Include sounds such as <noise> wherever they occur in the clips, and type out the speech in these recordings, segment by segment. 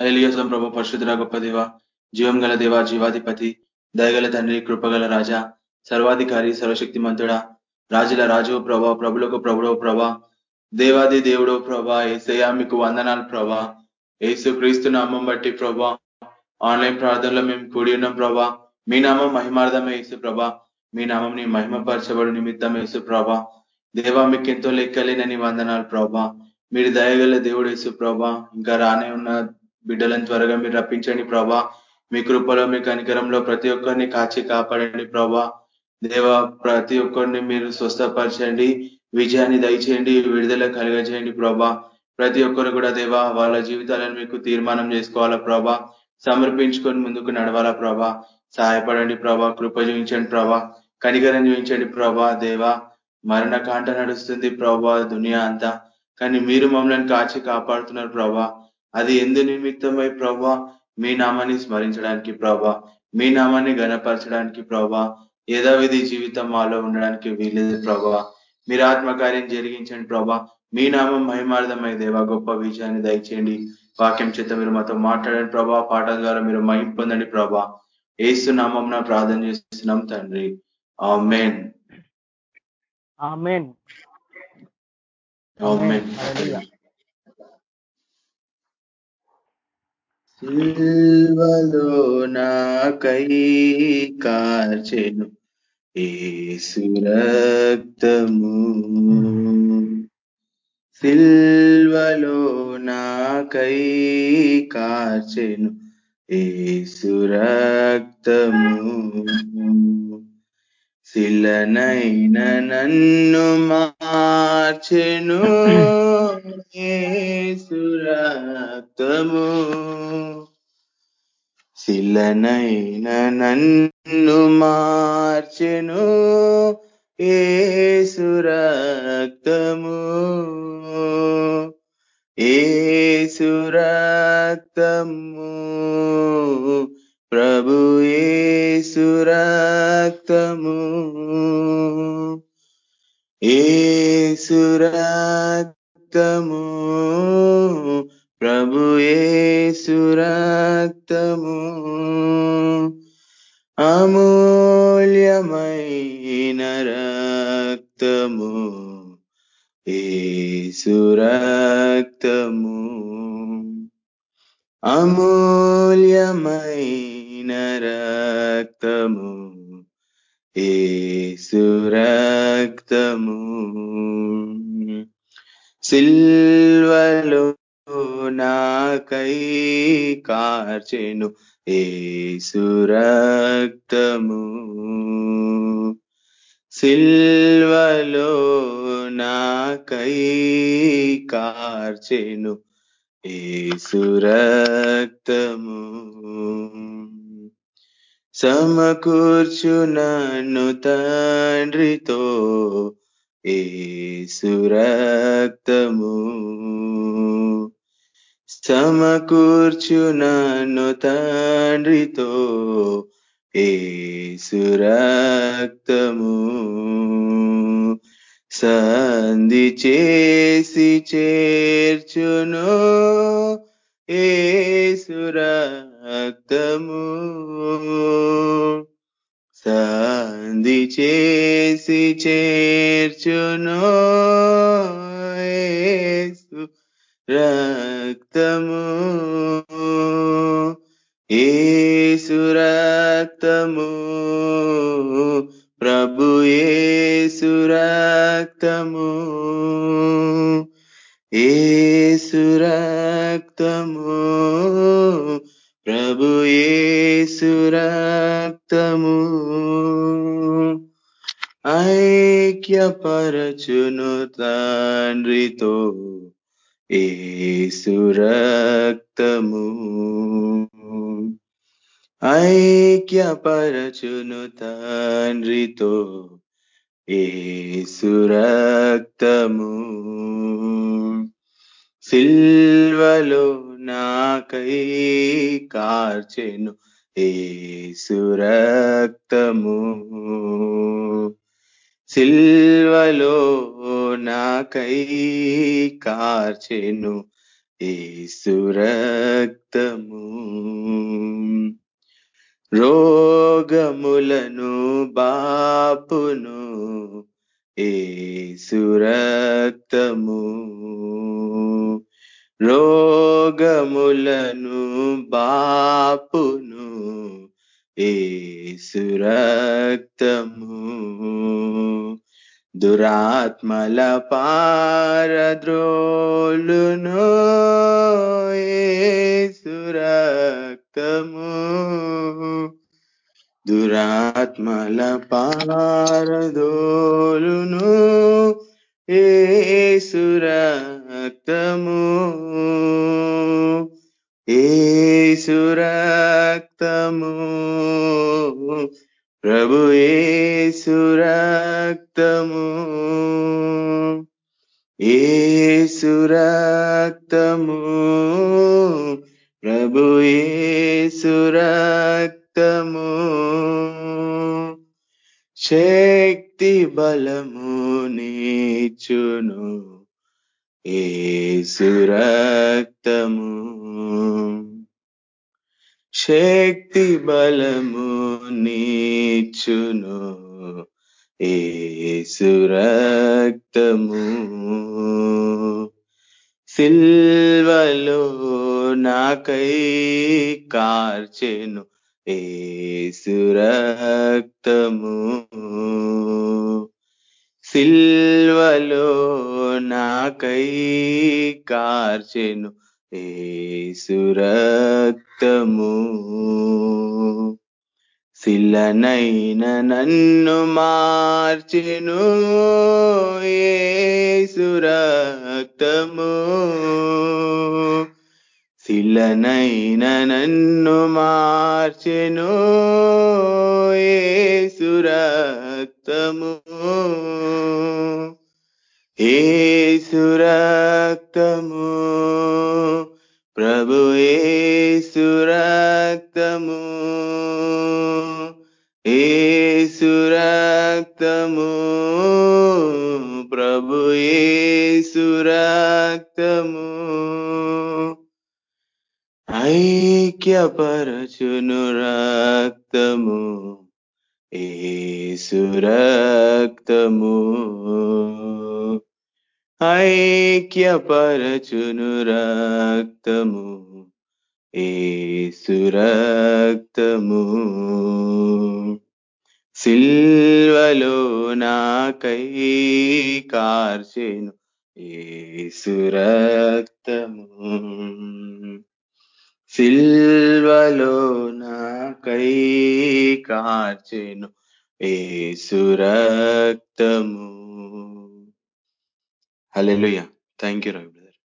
హైలియోసం ప్రభు పరిశుద్ధ గొప్ప దేవ జీవం గల దేవ జీవాధిపతి దయగల తండ్రి కృపగల రాజా సర్వాధికారి సర్వశక్తిమంతుడా రాజుల రాజు ప్రభా ప్రభులకు ప్రభుడో ప్రభా దేవాది దేవుడో ప్రభా ఏసయా మీకు వందనాలు ప్రభా. ఏసు క్రీస్తు నామం బట్టి ప్రభా ఆన్లైన్ ప్రార్థనలో మేము కూడి ఉన్నాం ప్రభా. మీ నామం మహిమార్థమే యేసు ప్రభా. మీ నామం నీ మహిమపరచబడు నిమిత్తం యేసు ప్రభా. దేవా మీకు ఎంతో లెక్కలేనని వందనాలు ప్రభా. మీరు దయగల దేవుడు యేసు ప్రభా. ఇంకా రానే ఉన్న బిడ్డలను త్వరగా మీరు రప్పించండి ప్రభా. మీ కృపలో మీ కనికరంలో ప్రతి ఒక్కరిని కాచి కాపాడండి ప్రభా. దేవ ప్రతి ఒక్కరిని మీరు స్వస్థపరచండి. విజయాన్ని దయచేయండి విడుదల కలిగజేయండి ప్రభా. ప్రతి ఒక్కరు కూడా దేవా వాళ్ళ జీవితాలను మీకు తీర్మానం చేసుకోవాలా ప్రభా. సమర్పించుకొని ముందుకు నడవాలా ప్రభా. సహాయపడండి ప్రభా కృప చూపించండి ప్రభా. కనికరం చూపించండి ప్రభా దేవా. మరణ కాంట నడుస్తుంది ప్రభా దునియా అంతా. కానీ మీరు మమ్మల్ని కాచి కాపాడుతున్నారు ప్రభా. అది ఎందు నిమిత్తమై ప్రభా మీ నామాన్ని స్మరించడానికి ప్రభా మీ నామాన్ని గణపరచడానికి ప్రభా యథావిధి జీవితం మాలో ఉండడానికి వీలేదు ప్రభా. మీరు ఆత్మకార్యం జరిగించండి ప్రభా. మీ నామం మహిమార్థమై దేవా గొప్ప విజయాన్ని దయచేయండి. వాక్యం చేత మీరు మాతో మాట్లాడండి ప్రభా. పాఠం ద్వారా మీరు మహిం పొందండి ప్రభా. ఏసు నామం ప్రార్థన చేస్తున్నాం తండ్రి. ఆమెన్. ఆమెన్. ఆమెన్. సిల్వలో నాకై కార్చెను ఏసు రక్తము. సిల్వలో నాకై కార్చెను ఏసు రక్తము. శిలనైన నన్ను మార్చెను ఏసు రక్తము. శిలనైన నన్ను మార్చెను ఏసురక్తము ఏసురక్తము ప్రభు ఏసురక్తము ఏసురక్తము ప్రభు ఏసు రక్తము అమూల్యమైన రక్తము ఏసురక్తము అమూల్యమైన రక్తము ఏసు రక్తము నా కై కార్చెను ఏసు రక్తము. సిల్వలో నాకై కార్చెను ఏసు రక్తము. సమకూర్చు నన్ను తండ్రితో ఏసు రక్తము తండ్రితో ఏ సురక్తము సంధి చేసి చేర్చును ఏ సురక్తము సంధి చేసి చేర్చును ఏసు రక్తము. ఏసు రక్తము. ప్రభు ఏసు రక్తము. ఏసు రక్తము. ప్రభు ఏసు రక్తము. ఐక్యపరచును తండ్రితో. ఏసురక్తము ఐక్యపరచును తండ్రితో. ఏసు రక్తము సిల్వలో నాకై కార్చెను. ఏసు రక్తము సిల్వలో నాకై కార్చెను ఏసు రోగములను బాపును ఏసు రోగములను బాపును ఏసురక్తము దురాత్మల పారద్రోలును ఏసురక్తము దురాత్మల పారదోలును ఏసురక్తము ఏసురక్ రక్తము. ప్రభు ఏసు రక్తము. ఏసు రక్తము. ప్రభు ఏసు రక్తము. శక్తి బలము నీచును. ఏసు రక్తము. శక్తి బలము నీచును. ఏ రక్తము సిల్వలో నాకై కార్చెను. ఏసు రక్తము సిల్వలో నాకై కార్చెను. ఏసురక్తము. శిలనైన నన్ను మార్చెను ఏసు రక్తము శిలనైన నన్ను మార్చెను ఏసు రక్తము ఏసు రక్తము ప్రభు ఏసు రక్తము ఏసు ప్రభు ఏసు రక్తము ఐక్యపరచును రక్తము ఏసు రక్తము ఐక్యపరచును రక్తము ఏసు రక్తము. సిల్వలో నాకై కార్చెను ఏసు రక్తము. సిల్వలో నాకై కార్చెను ఏసు రక్తము. హల్లెలూయా థ్యాంక్ యూ రవి బ్రదర్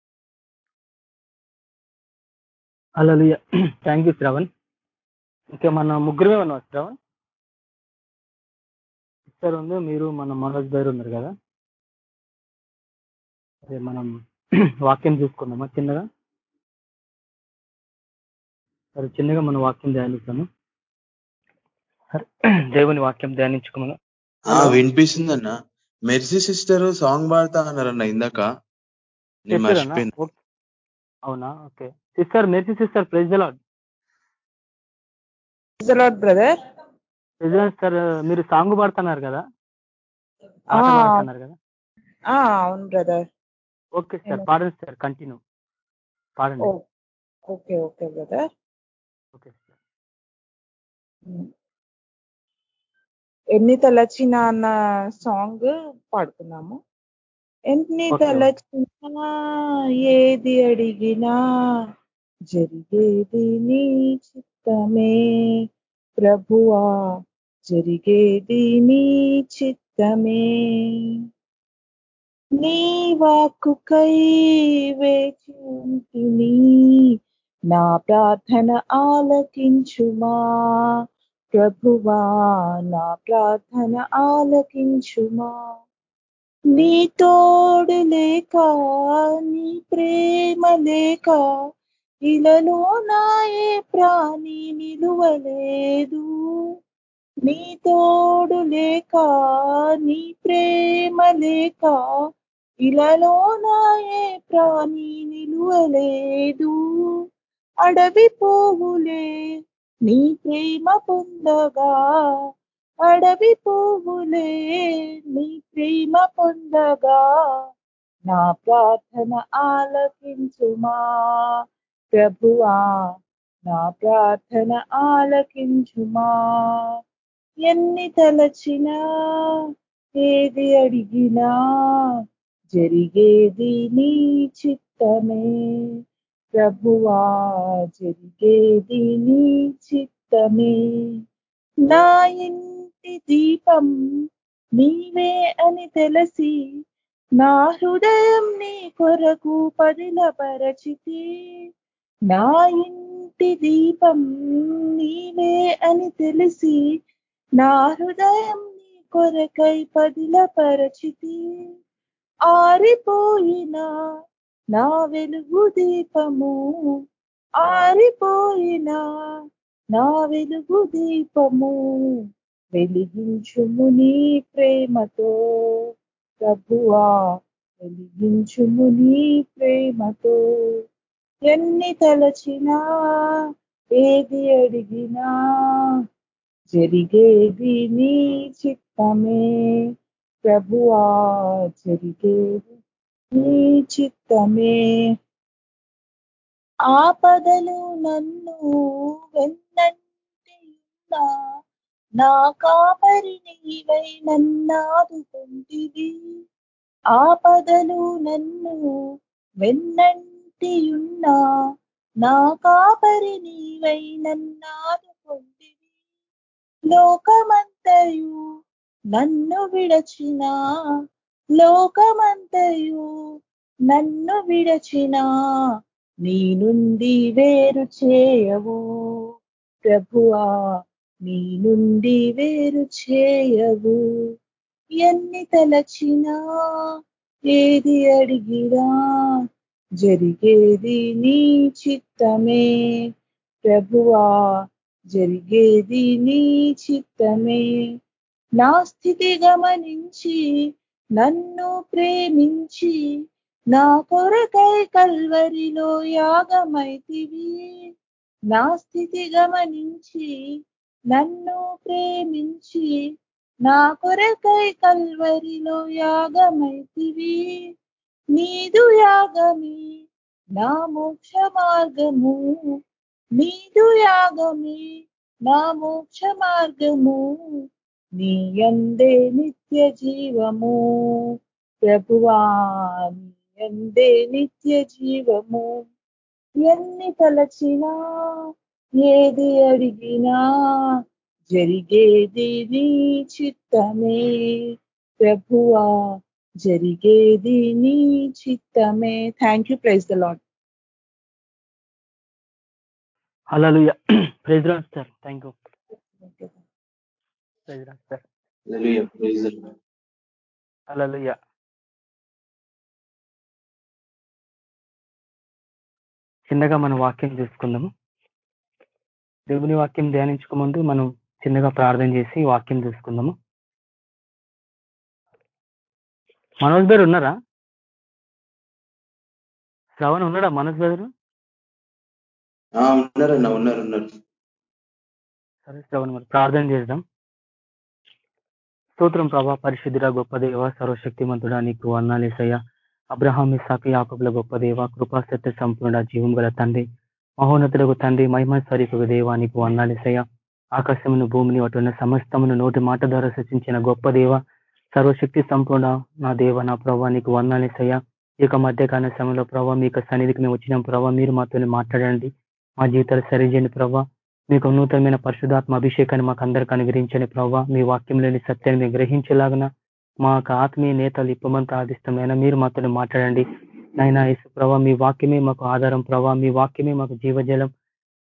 హల్లెలూయా థ్యాంక్ యూ శ్రవణ్ ఇంకా మన ముగ్గురమే ఉన్నాం శ్రవణ్ సిస్టర్ ఉంది మీరు మన మనోజ్ గారు ఉన్నారు కదా. అదే మనం <clears throat> వాక్యం చూసుకుందామా చిన్నగా? సరే చిన్నగా మన వాక్యం ధ్యానిస్తాము సరే <clears throat> దేవుని వాక్యం ధ్యానించుకున్నాను ఆ వినిపిస్తుందన్న. మెర్సీ సిస్టర్ సాంగ్ పాడతా అన్నారన్న ఇందాక. నేను? మర్చిపోయింది. అవునా? Okay. Sister Mercy sister praise Lord brother. President sir మీరు సాంగ్ పాడుతున్నారు కదా. పాడుతున్నారు కదా? అవును బ్రదర్. ఓకే సార్ పాడండి సార్ కంటిన్యూ. పాడండి. Okay okay brother. Okay sir ఎన్ని తలచిన అన్న సాంగ్ పాడుతున్నాము ఎన్ని. తలచినా ఏది అడిగినా జరిగేది నీ చిత్తమే ప్రభువా జరిగేది నీ చిత్తమే నీ వాక్కుకై వేచి ఉంటిని నా ప్రార్థన ఆలకించుమా ప్రభువా నా ప్రార్థన ఆలకించుమా. నీ తోడు లేక నీ ప్రేమ లేక ఇలలో నాయే ప్రాణి నిలువలేదు. నీ తోడు లేక నీ ప్రేమ లేక ఇలలో నాయే ప్రాణి నిలువలేదు. అడవి పోవులే నీ ప్రేమ పొందగా అడవి పువ్వులే నీ ప్రేమ పొందగా నా ప్రార్థన ఆలకించుమా. ప్రభువా నా ప్రార్థన ఆలకించుమా. ఎన్ని తలచినా ఏది అడిగినా జరిగేది నీ చిత్తమే. ప్రభువా జరిగేది నీ చిత్తమే. నా ఇంటి దీపం నీవే అని తెలిసి నా హృదయం నీ కొరకు పదిలపరచితి నా ఇంటి దీపం నీవే అని తెలిసి నా హృదయం నీ కొరకై పదిలపరచితి ఆరిపోయిన నా వెలుగు దీపము ఆరిపోయినా నా వెలుగు దీపము వెలిగించుము నీ ప్రేమతో. ప్రభువా వెలిగించుము నీ ప్రేమతో. ఎన్ని తలచినా ఏది అడిగినా జరిగేది నీ చిత్తమే. ప్రభువా జరిగేది నీ చిత్తమే ఆపదలు నన్ను వెన్నంటియున్నా నా కాపరి నీవై నన్నాదుకుంటివి ఆపదలు నన్ను వెన్నంటియున్నా నా కాపరి నీవై నన్నాదుకుంటివి లోకమంతయు నన్ను విడచినా లోకమంతయు నన్ను విడచినా నీ నుండి వేరు చేయవు. ప్రభువా నీ నుండి వేరు చేయవు. ఎన్ని తలచినా ఏది అడిగినా జరిగేది నీ చిత్తమే. ప్రభువా జరిగేది నీ చిత్తమే. నా స్థితి గమనించి నన్ను ప్రేమించి నా కొరకై కల్వరిలో యాగమైతివి. నా స్థితి గమనించి నన్ను ప్రేమించి నా కొరకై కల్వరిలో యాగమైతివి. నీదు యాగమే నా మోక్ష మార్గము. నీదు యాగమే నా మోక్ష మార్గము. నీ అందే నిత్య జీవము ప్రభువా నీ అందే నిత్య జీవము ఎన్ని తలచినా ఏది అడిగినా జరిగేది నీ చిత్తమే ప్రభువా జరిగేది నీ చిత్తమే thank you praise the Lord అలా ప్రైజ్ రాస్తారు థ్యాంక్ యూ ప్రైజ్ చిన్నగా మనం వాక్యం చూసుకుందాము. దేవుని వాక్యం ధ్యానించుకు ముందు మనం చిన్నగా ప్రార్థన చేసి వాక్యం చూసుకుందాము. మనోజ్ గారు ఉన్నారా? శ్రవణ్ ఉన్నాడా మనోజ్ ఉన్నారన్న ఉన్నారు ఉన్నారు. సరే శ్రవణ్ మరి ప్రార్థన చేద్దాం. స్తోత్రం ప్రభా. పరిశుద్ధుడ గొప్ప దేవ సర్వశక్తిమంతుడా నీకు అన్నాలేసయ్య అబ్రహాం ఇసాకి యాకబుల గొప్ప దేవ కృపాసత్య సంపూర్ణ జీవం గల తండ్రి మహోన్నతులకు తండ్రి మహిమస్వరూపకు దేవ నీకు అన్నాలేసయ్య ఆకాశమును భూమిని అటున్న సమస్తమును నోటి మాట ద్వారా సృష్టించిన గొప్ప దేవ సర్వశక్తి సంపూర్ణ నా దేవ నా ప్రభా నీకు వందాలేసయ్య ఈ యొక్క మధ్యకాల సమయంలో ప్రభావ మీ యొక్క సన్నిధికి మేము వచ్చినాం ప్రభావ మీరు మాతో మాట్లాడండి. మా జీవితాలు సరిచేయండి ప్రభావ మీకు నూతనమైన పరిశుధాత్మ అభిషేకాన్ని మాకు అందరికి అనుగ్రహించని ప్రభావ మీ వాక్యంలోని సత్యాన్ని మేము గ్రహించేలాగన మా యొక్క ఆత్మీయ నేతలు ఇప్పమంతా ఆదిష్టమైన మీరు మాతో మాట్లాడండి. నైనా యేసు ప్రభా మీ వాక్యమే మాకు ఆధారం ప్రభా మీ వాక్యమే మాకు జీవజలం.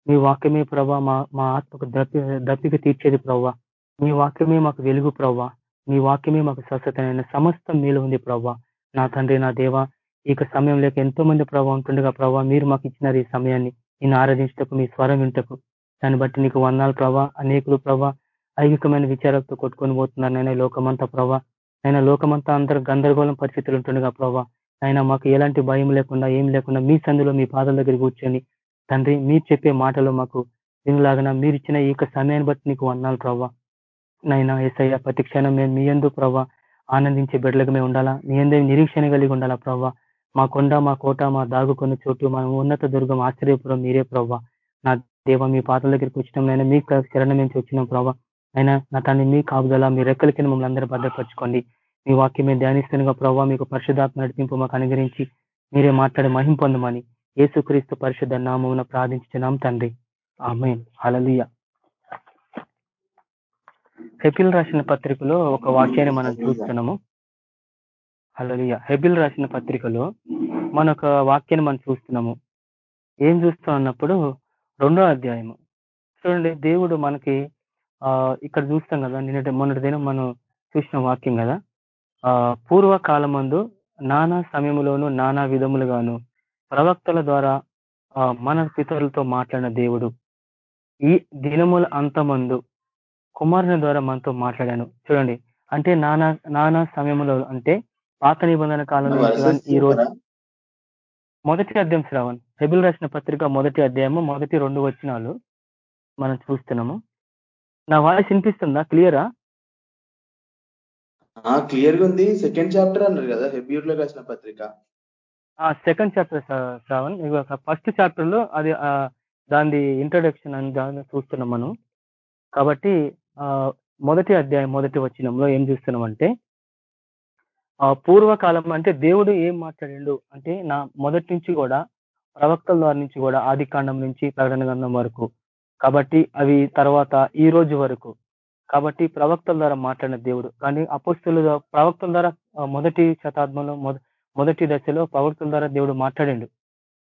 మీ వాక్యమే ప్రభా మా మా ఆత్మకు దప్పి దప్పిక తీర్చేది ప్రభా మీ వాక్యమే మాకు వెలుగు ప్రభా మీ వాక్యమే మాకు స్వస్థతనైన సమస్తం మీలో ఉంది ప్రభా నా తండ్రి నా దేవ ఇక సమయం లేక ఎంతో మంది ప్రభావ ఉంటుండగా ప్రభావ మీరు మాకు ఇచ్చినారు ఈ సమయాన్ని. నేను ఆరాధించటకు మీ స్వరం వింటకు. దాన్ని బట్టి నీకు వందాలు ప్రభా. అనేకులు ప్రభా ఐగికమైన విచారాలతో కొట్టుకొని పోతున్నారు నేను లోకమంతా ప్రభా. అయినా లోకమంతా అందరూ గందరగోళం పరిస్థితులు ఉంటుండగా ప్రభా. అయినా మాకు ఎలాంటి భయం లేకుండా ఏం లేకుండా మీ సందులో మీ పాదల దగ్గర కూర్చొని తండ్రి మీరు చెప్పే మాటలు మాకు దీనిలాగా మీరు ఇచ్చిన ఈ యొక్క సమయాన్ని బట్టి నీకు వందాలు ప్రభా. నైనా ఏసయ్య ప్రతి క్షణం మేము మీ ఎందు ప్రభావ ఆనందించే బిడ్డలకు మేము ఉండాలా? మీ ఎందు నిరీక్షణ కలిగి ఉండాలా ప్రభావ మా కొండ మా కోట మా దాగుకున్న చోటు మా ఉన్నత దుర్గం ఆశ్చర్యపురం మీరే ప్రభా. నా దేవ మీ పాత్ర దగ్గరికి వచ్చినాం అయినా మీ శరణం నుంచి వచ్చినాం ప్రభావ అయినా నా తండ్రి మీ కాపుదల మీ రెక్కల కింద మమ్మల్ని అందరూ భద్రపరచుకోండి. మీ వాక్యం మేము ధ్యానిస్తున్నగా ప్రభావ మీకు పరిశుధాత్మ నడిపింపు మాకు అనుగ్రహించి మీరే మాట్లాడి మహిం పొందమని యేసుక్రీస్తు పరిశుద్ధ నామమున ప్రార్థించున్నాం తండ్రి. ఆమె హలలియ హెబిల్ రాసిన పత్రికలో ఒక వాక్యాన్ని మనం చూస్తున్నాము. హలలియ హెబిల్ రాసిన పత్రికలో మన వాక్యాన్ని మనం చూస్తున్నాము. ఏం చూస్తాం అన్నప్పుడు రెండో అధ్యాయము. చూడండి దేవుడు మనకి ఆ ఇక్కడ చూస్తాం కదా నిన్నటి మొన్నటి దినం మనం చూసిన వాక్యం కదా. ఆ పూర్వకాలమందు నానా సమయంలోను నానా విధములుగాను ప్రవక్తల ద్వారా మన పితరులతో మాట్లాడిన దేవుడు ఈ దినముల అంతమందు కుమారుని ద్వారా మనతో మాట్లాడాను. చూడండి అంటే నానా నానా సమయంలో అంటే పాత నిబంధన కాలం నుంచి ఈ రోజు మొదటి అధ్యాయం శ్రావణ్. హెబిల్ రాసిన పత్రిక మొదటి అధ్యాయము మొదటి రెండు వచనాలు మనం చూస్తున్నాము. నా వాయిస్ వినిపిస్తుందా? క్లియరా? క్లియర్గా ఉంది. సెకండ్ చాప్టర్ అన్నారు కదా హెబ్యూర్లో రాసిన పత్రిక. Second chapter Shravan. ఫస్ట్ చాప్టర్లో అది దాని ఇంట్రడక్షన్ అని దాన్ని చూస్తున్నాం మనం. కాబట్టి మొదటి అధ్యాయం మొదటి వచనంలో ఏం చూస్తున్నాం అంటే పూర్వకాలం అంటే దేవుడు ఏం మాట్లాడిండు అంటే నా మొదటి నుంచి కూడా ప్రవక్తల ద్వారా నుంచి కూడా ఆది కాండం నుంచి ప్రకటన గంధం వరకు. కాబట్టి అవి తర్వాత ఈ రోజు వరకు. కాబట్టి ప్రవక్తల ద్వారా మాట్లాడిన దేవుడు. కానీ అపోస్తుల ప్రవక్తల ద్వారా మొదటి శతాబ్దంలో మొదటి దశలో ప్రవక్తల ద్వారా దేవుడు మాట్లాడిండు.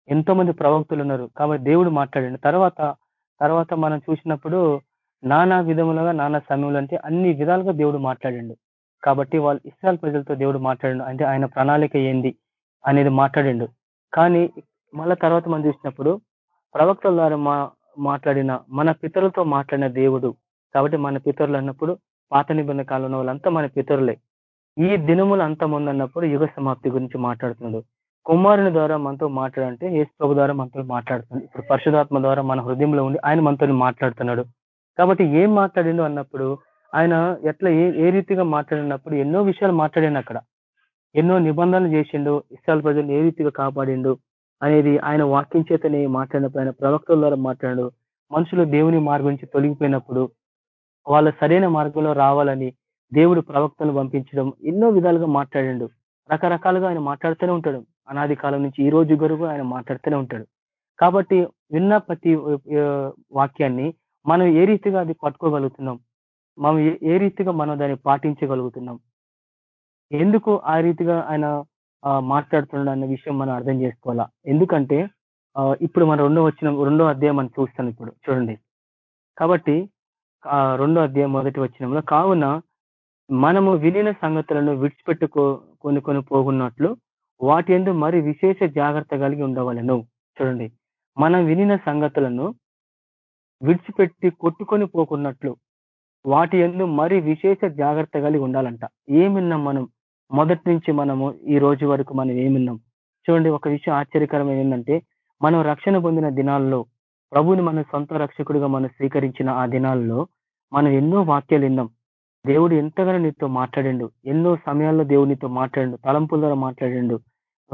ఎంతో మంది ప్రవక్తులు ఉన్నారు. కాబట్టి దేవుడు మాట్లాడిండు. తర్వాత తర్వాత మనం చూసినప్పుడు నానా విధములుగా నానా సమయంలో అంటే అన్ని విధాలుగా దేవుడు మాట్లాడిండు. కాబట్టి వాళ్ళు ఇస్రాయల్ ప్రజలతో దేవుడు మాట్లాడిండు అంటే ఆయన ప్రణాళిక ఏంది అనేది మాట్లాడిండు. కానీ మళ్ళా తర్వాత మనం చూసినప్పుడు ప్రవక్తల ద్వారా మా మాట్లాడిన మన పితరులతో మాట్లాడిన దేవుడు కాబట్టి మన పితరులు అన్నప్పుడు పాత నిబంధన కాలంలో వాళ్ళంతా మన పితరులే. ఈ దినములు అంతమంది అన్నప్పుడు యుగ సమాప్తి గురించి మాట్లాడుతున్నాడు. కుమారుని ద్వారా మనతో మాట్లాడంటే యేసు ప్రభు ద్వారా మనతో మాట్లాడుతున్నాడు. ఇప్పుడు పరిశుధాత్మ ద్వారా మన హృదయంలో ఉండి ఆయన మనతో మాట్లాడుతున్నాడు. కాబట్టి ఏం మాట్లాడిండు అన్నప్పుడు ఆయన ఎట్లా ఏ ఏ రీతిగా మాట్లాడినప్పుడు ఎన్నో విషయాలు మాట్లాడాను అక్కడ. ఎన్నో నిబంధనలు చేసిండు ఇస్రాయల్ ప్రజలు ఏ రీతిగా కాపాడిండు అనేది ఆయన వాక్యం చేతనే మాట్లాడినప్పుడు ఆయన ప్రవక్తల ద్వారా మాట్లాడు మనుషులు దేవుని మార్గం నుంచి తొలగిపోయినప్పుడు వాళ్ళ సరైన మార్గంలో రావాలని దేవుడు ప్రవక్తను పంపించడం ఎన్నో విధాలుగా మాట్లాడిండు. రకరకాలుగా ఆయన మాట్లాడుతూనే ఉంటాడు. అనాది కాలం నుంచి ఈ రోజు వరకు ఆయన మాట్లాడుతూనే ఉంటాడు. కాబట్టి విన్న ప్రతి వాక్యాన్ని మనం ఏ రీతిగా అది పట్టుకోగలుగుతున్నాం? మనం ఏ రీతిగా మనం దాన్ని పాటించగలుగుతున్నాం? ఎందుకు ఆ రీతిగా ఆయన మాట్లాడుతున్నాడు అన్న విషయం మనం అర్థం చేసుకోవాలా? ఎందుకంటే ఇప్పుడు మనం రెండో వచ్చిన రెండో అధ్యాయం మనం చూస్తాం ఇప్పుడు. చూడండి. కాబట్టి రెండో అధ్యాయం మొదటి వచ్చినంలో కావున మనము వినిన సంగతులను విడిచిపెట్టుకో కొనుక్కొని కొని పోకున్నట్లు వాటి ఎందు మరి విశేష జాగ్రత్త కలిగి ఉండవలను. చూడండి. మనం వినిన సంగతులను విడిచిపెట్టి కొట్టుకొని పోకున్నట్లు వాటి ఎందు మరి విశేష జాగ్రత్త కలిగి ఉండాలంట. ఏమిన్నాం మనం? మొదటి నుంచి మనము ఈ రోజు వరకు మనం ఏమిన్నాం చూడండి ఒక విషయం ఆశ్చర్యకరమైన ఏంటంటే మనం రక్షణ పొందిన దినాల్లో ప్రభుని మన సొంత రక్షకుడిగా మనం స్వీకరించిన ఆ దినాల్లో మనం ఎన్నో వాక్యాలు విన్నాం. దేవుడు ఎంతగానో నీతో మాట్లాడిండు. ఎన్నో సమయాల్లో దేవుడు నీతో మాట్లాడిండు. తలంపుల ద్వారా మాట్లాడిండు.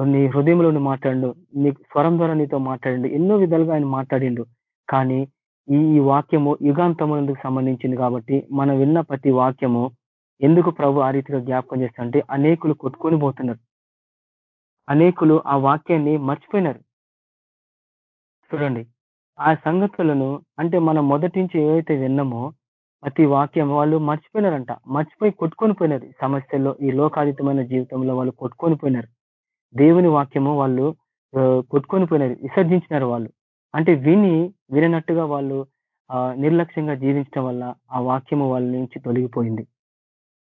నీ హృదయంలో మాట్లాడు నీ స్వరం ద్వారా నీతో మాట్లాడిండు. ఎన్నో విధాలుగా ఆయన మాట్లాడిండు. కానీ ఈ వాక్యము యుగాంతమునందుకు సంబంధించింది కాబట్టి మనం విన్న ప్రతి వాక్యము ఎందుకు ప్రభు ఆ రీతిగా జ్ఞాపకం చేస్తారంటే అనేకులు కొట్టుకొని పోతున్నారు. అనేకులు ఆ వాక్యాన్ని మర్చిపోయినారు. చూడండి ఆ సంగతులను అంటే మనం మొదటి నుంచి ఏవైతే విన్నామో ప్రతి వాక్యం వాళ్ళు మర్చిపోయినారంట. మర్చిపోయి కొట్టుకొని పోయినారు. సమస్యల్లో ఈ లోకాతీతమైన జీవితంలో వాళ్ళు కొట్టుకొని పోయినారు. దేవుని వాక్యము వాళ్ళు కొట్టుకొని పోయినారు. విసర్జించినారు వాళ్ళు. అంటే విని వినట్టుగా వాళ్ళు నిర్లక్ష్యంగా జీవించడం వల్ల ఆ వాక్యము వాళ్ళ నుంచి తొలగిపోయింది.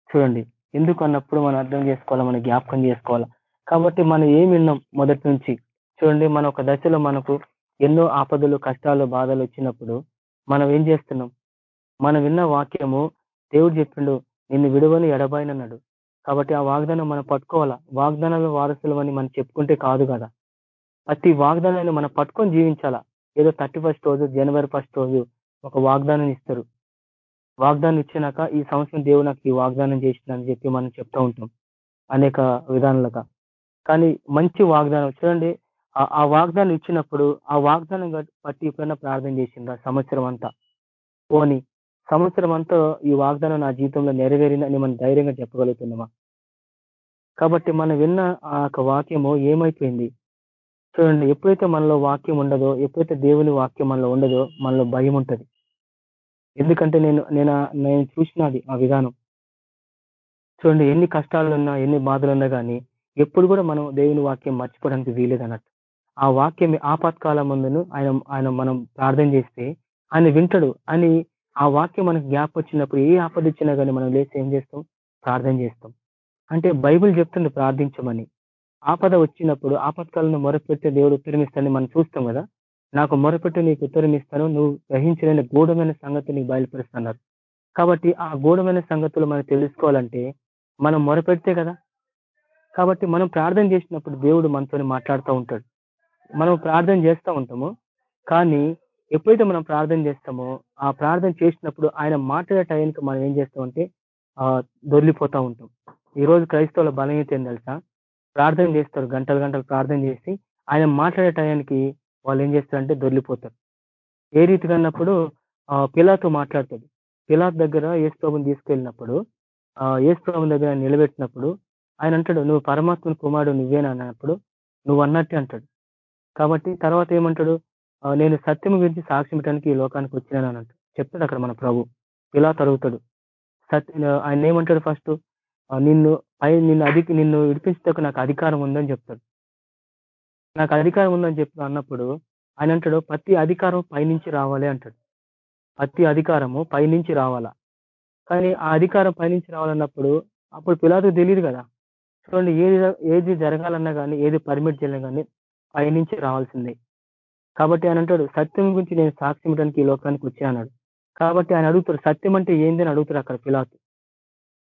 చూడండి ఎందుకు అన్నప్పుడు మనం అర్థం చేసుకోవాలా మనం జ్ఞాపకం చేసుకోవాలా? కాబట్టి మనం ఏం విన్నాం మొదటి నుంచి? చూడండి మన ఒక దశలో మనకు ఎన్నో ఆపదలు కష్టాలు బాధలు వచ్చినప్పుడు మనం ఏం చేస్తున్నాం? మనం విన్న వాక్యము దేవుడు చెప్పిండు నిన్ను విడువని ఎడబాయినన్నాడు. కాబట్టి ఆ వాగ్దానం మనం పట్టుకోవాలా? వాగ్దానాల వారసులు అని మనం చెప్పుకుంటే కాదు కదా. ప్రతి వాగ్దానాన్ని మనం పట్టుకొని జీవించాలా? ఏదో థర్టీ ఫస్ట్ రోజు జనవరి ఫస్ట్ రోజు ఒక వాగ్దానం ఇస్తారు. వాగ్దానం ఇచ్చినాక ఈ సంవత్సరం దేవుడు నాకు ఈ వాగ్దానం చేసిందని చెప్పి మనం చెప్తూ ఉంటాం అనేక విధానాలుగా. కానీ మంచి వాగ్దానం చూడండి ఆ- వాగ్దానం ఇచ్చినప్పుడు ఆ వాగ్దానం బట్టి ఎప్పుడైనా ప్రార్థన చేసిండ్రా సంవత్సరం అంతా? పోని సంవత్సరం అంతా ఈ వాగ్దానం నా జీవితంలో నెరవేరిందని మనం ధైర్యంగా చెప్పగలుగుతున్నామా? కాబట్టి మనం విన్న ఆ యొక్క వాక్యము ఏమైపోయింది? చూడండి ఎప్పుడైతే మనలో వాక్యం ఉండదో ఎప్పుడైతే దేవుని వాక్యం మనలో ఉండదో మనలో భయం ఉంటుంది. ఎందుకంటే నేను నేను నేను చూసినది ఆ విధానం. చూడండి ఎన్ని కష్టాలు ఉన్నా ఎన్ని బాధలు ఉన్నా కానీ ఎప్పుడు కూడా మనం దేవుని వాక్యం మర్చిపోవడానికి వీలేదు అన్నట్టు ఆ వాక్యం ఆపత్కాల ముందును ఆయన ఆయన మనం ప్రార్థన చేస్తే ఆయన వింటాడు. అని ఆ వాక్యం మనకు జ్ఞాప వచ్చినప్పుడు ఏ ఆపద ఇచ్చినా కానీ మనం లేచి ఏం చేస్తాం? ప్రార్థన చేస్తాం. అంటే బైబిల్ చెప్తుంది ప్రార్థించమని. ఆపద వచ్చినప్పుడు ఆపత్కాలను మొరపెట్టే దేవుడు ఉత్తరమిస్తాడని మనం చూస్తాం కదా. నాకు మొరపెట్టి నీకు ఉత్తరం ఇస్తాను నువ్వు గ్రహించలేని గూఢమైన సంగతి నీకు బయలుపరుస్తున్నారు. కాబట్టి ఆ గూఢమైన సంగతులు మనం తెలుసుకోవాలంటే మనం మొరపెడితే కదా. కాబట్టి మనం ప్రార్థన చేసినప్పుడు దేవుడు మనతో మాట్లాడుతూ ఉంటాడు. మనం ప్రార్థన చేస్తూ ఉంటాము. కానీ ఎప్పుడైతే మనం ప్రార్థన చేస్తామో ఆ ప్రార్థన చేసినప్పుడు ఆయన మాట్లాడే టైంకి మనం ఏం చేస్తామంటే ఆ ఉంటాం. ఈ రోజు క్రైస్తవుల బలం ఏం తెలుసా? ప్రార్థన చేస్తారు గంటలు గంటలు ప్రార్థన చేసి ఆయన మాట్లాడే టయానికి వాళ్ళు ఏం చేస్తారంటే దొరికిపోతారు. ఏ రీతిగా అన్నప్పుడు ఆ పిలాతో మాట్లాడతాడు. పిలాత్ దగ్గర ఏసుప్రభుని తీసుకెళ్ళినప్పుడు ఆ దగ్గర నిలబెట్టినప్పుడు ఆయన అంటాడు నువ్వు పరమాత్మని కుమారుడు నువ్వేనా? అన్నప్పుడు నువ్వు అన్నట్టే అంటాడు. కాబట్టి తర్వాత ఏమంటాడు నేను సత్యం గురించి సాక్ష్యం ఇవ్వడానికి ఈ లోకానికి వచ్చినాను అని అంటాడు. చెప్తాడు అక్కడ మన ప్రభు. ఇలా తరుగుతాడు సత్య ఆయన ఏమంటాడు ఫస్ట్? నిన్ను పై నిన్ను అధి నిన్ను విడిపించటకు నాకు అధికారం ఉందని చెప్తాడు. నాకు అధికారం ఉందని చెప్పి అన్నప్పుడు ఆయన అంటాడు ప్రతి అధికారం పైనుంచి రావాలి అంటాడు. ప్రతి అధికారము పైనుంచి రావాలా? కానీ ఆ అధికారం పైనుంచి రావాలన్నప్పుడు అప్పుడు పిలాతుకు తెలియదు కదా. చూడండి ఏది ఏది జరగాలన్నా కానీ ఏది పర్మిట్ చేయాలన్నా కానీ పైనుంచి రావాల్సిందే. కాబట్టి ఆయన అంటాడు సత్యం గురించి నేను సాక్ష్యం ఇవ్వడానికి ఈ లోకానికి వచ్చా అన్నాడు. కాబట్టి ఆయన అడుగుతాడు సత్యం అంటే ఏంది అని అడుగుతాడు అక్కడ పిలాతు.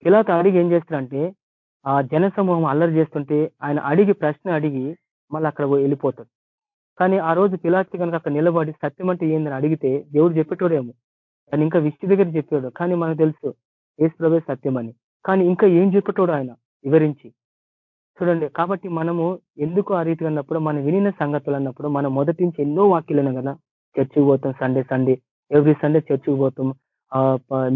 పిలాతు అడిగి ఏం చేస్తాడంటే ఆ జన సమూహం అల్లరి చేస్తుంటే ఆయన అడిగి ప్రశ్న అడిగి మళ్ళీ అక్కడ వెళ్ళిపోతాడు కానీ ఆ రోజు పిలాత్కి కనుక అక్కడ నిలబడి సత్యం అంటే ఏందని అడిగితే దేవుడు చెప్పేటోడేమో. ఆయన ఇంకా విష్టి దగ్గర చెప్పాడు కానీ మనకు తెలుసు ఏసుప్రభే సత్యం అని. కానీ ఇంకా ఏం చెప్పేటోడు ఆయన? వివరించి. చూడండి కాబట్టి మనము ఎందుకు ఆ రీతిగా అన్నప్పుడు మనం వినిన సంగతులు అన్నప్పుడు మనం మొదటి నుంచి ఎన్నో వాక్యలను కదా చర్చికి పోతాం సండే సండే ఎవ్రీ సండే చర్చికి పోతాం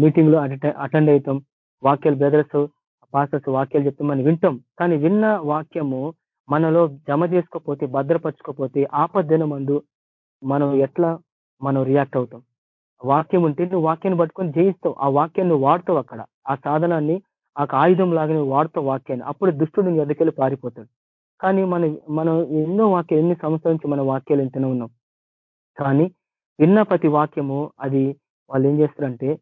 మీటింగ్లో అటెండ్ అవుతాం. వాక్యాలు బ్రదర్స్ పాస్టర్స్ వాక్యాలు చెప్తే మనం వింటాం. కానీ విన్న వాక్యము మనలో జమ చేసుకోకపోతే భద్రపరచుకోకపోతే ఆపద్దన మందు మనం ఎట్లా మనం రియాక్ట్ అవుతాం? వాక్యం ఉంటే నువ్వు వాక్యాన్ని పట్టుకొని జయిస్తావు. ఆ వాక్యాన్ని నువ్వు వాడతావు అక్కడ. ఆ సాధనాన్ని ఆ ఆయుధం లాగా నువ్వు వాడతావు వాక్యాన్ని. అప్పుడు దుష్టుడు నీ ఎదుకెళ్ళి పారిపోతాడు. కానీ మన మనం ఎన్నో వాక్యాలు ఎన్ని సంవత్సరాల నుంచి మన వాక్యాలు వింటూనే ఉన్నాం. కానీ విన్న ప్రతి వాక్యము అది వాళ్ళు ఏం చేస్తారంటే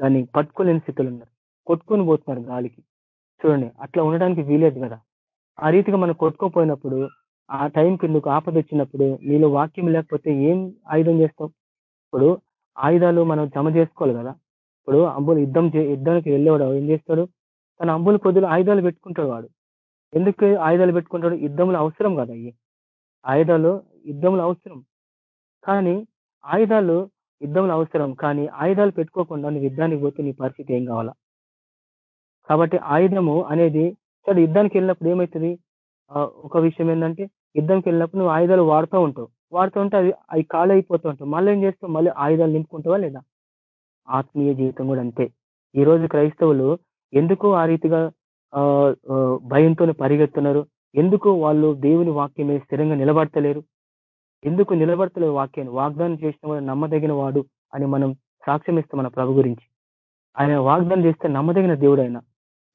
దాన్ని పట్టుకోలేని స్థితిలో ఉన్నారు. కొట్టుకొని పోతున్నారు గాలికి. చూడండి అట్లా ఉండడానికి వీలేదు కదా. ఆ రీతిగా మనం కొట్టుకోపోయినప్పుడు ఆ టైంకి నువ్వు ఆపద వచ్చినప్పుడు నీలో వాక్యం లేకపోతే ఏం ఆయుధం చేస్తావు? ఇప్పుడు ఆయుధాలు మనం జమ చేసుకోవాలి కదా. ఇప్పుడు అంబులు యుద్ధం యుద్ధానికి వెళ్ళేవాడు ఏం చేస్తాడు? తన అంబుల పొద్దులు ఆయుధాలు పెట్టుకుంటాడు వాడు. ఎందుకు ఆయుధాలు పెట్టుకుంటాడు? యుద్ధంలో అవసరం కదా అయ్యి. ఆయుధాలు యుద్ధంలో అవసరం. కానీ ఆయుధాలు యుద్ధంలో అవసరం కానీ ఆయుధాలు పెట్టుకోకుండా నువ్వు యుద్ధానికి పోతే నీ పరిస్థితి ఏం కావాలా? కాబట్టి ఆయుధము అనేది సరే యుద్ధానికి వెళ్ళినప్పుడు ఏమవుతుంది ఒక విషయం ఏంటంటే యుద్ధంకి వెళ్ళినప్పుడు నువ్వు ఆయుధాలు వాడుతూ ఉంటావు. వాడుతూ ఉంటే అవి అవి ఖాళీ అయిపోతూ ఉంటావు. మళ్ళీ ఏం చేస్తావు? మళ్ళీ ఆయుధాలు నింపుకుంటావా లేదా? ఆత్మీయ జీవితం కూడా అంతే. ఈ రోజు క్రైస్తవులు ఎందుకు ఆ రీతిగా భయంతో పరిగెత్తున్నారు? ఎందుకు వాళ్ళు దేవుని వాక్యం మీద స్థిరంగా నిలబడతలేరు? ఎందుకు నిలబడతలేదు వాక్యాన్ని? వాగ్దానం చేసిన వాడు నమ్మదగిన వాడు అని మనం సాక్ష్యం ఇస్తాం మన ప్రభు గురించి. ఆయన వాగ్దానం చేస్తే నమ్మదగిన దేవుడు ఆయన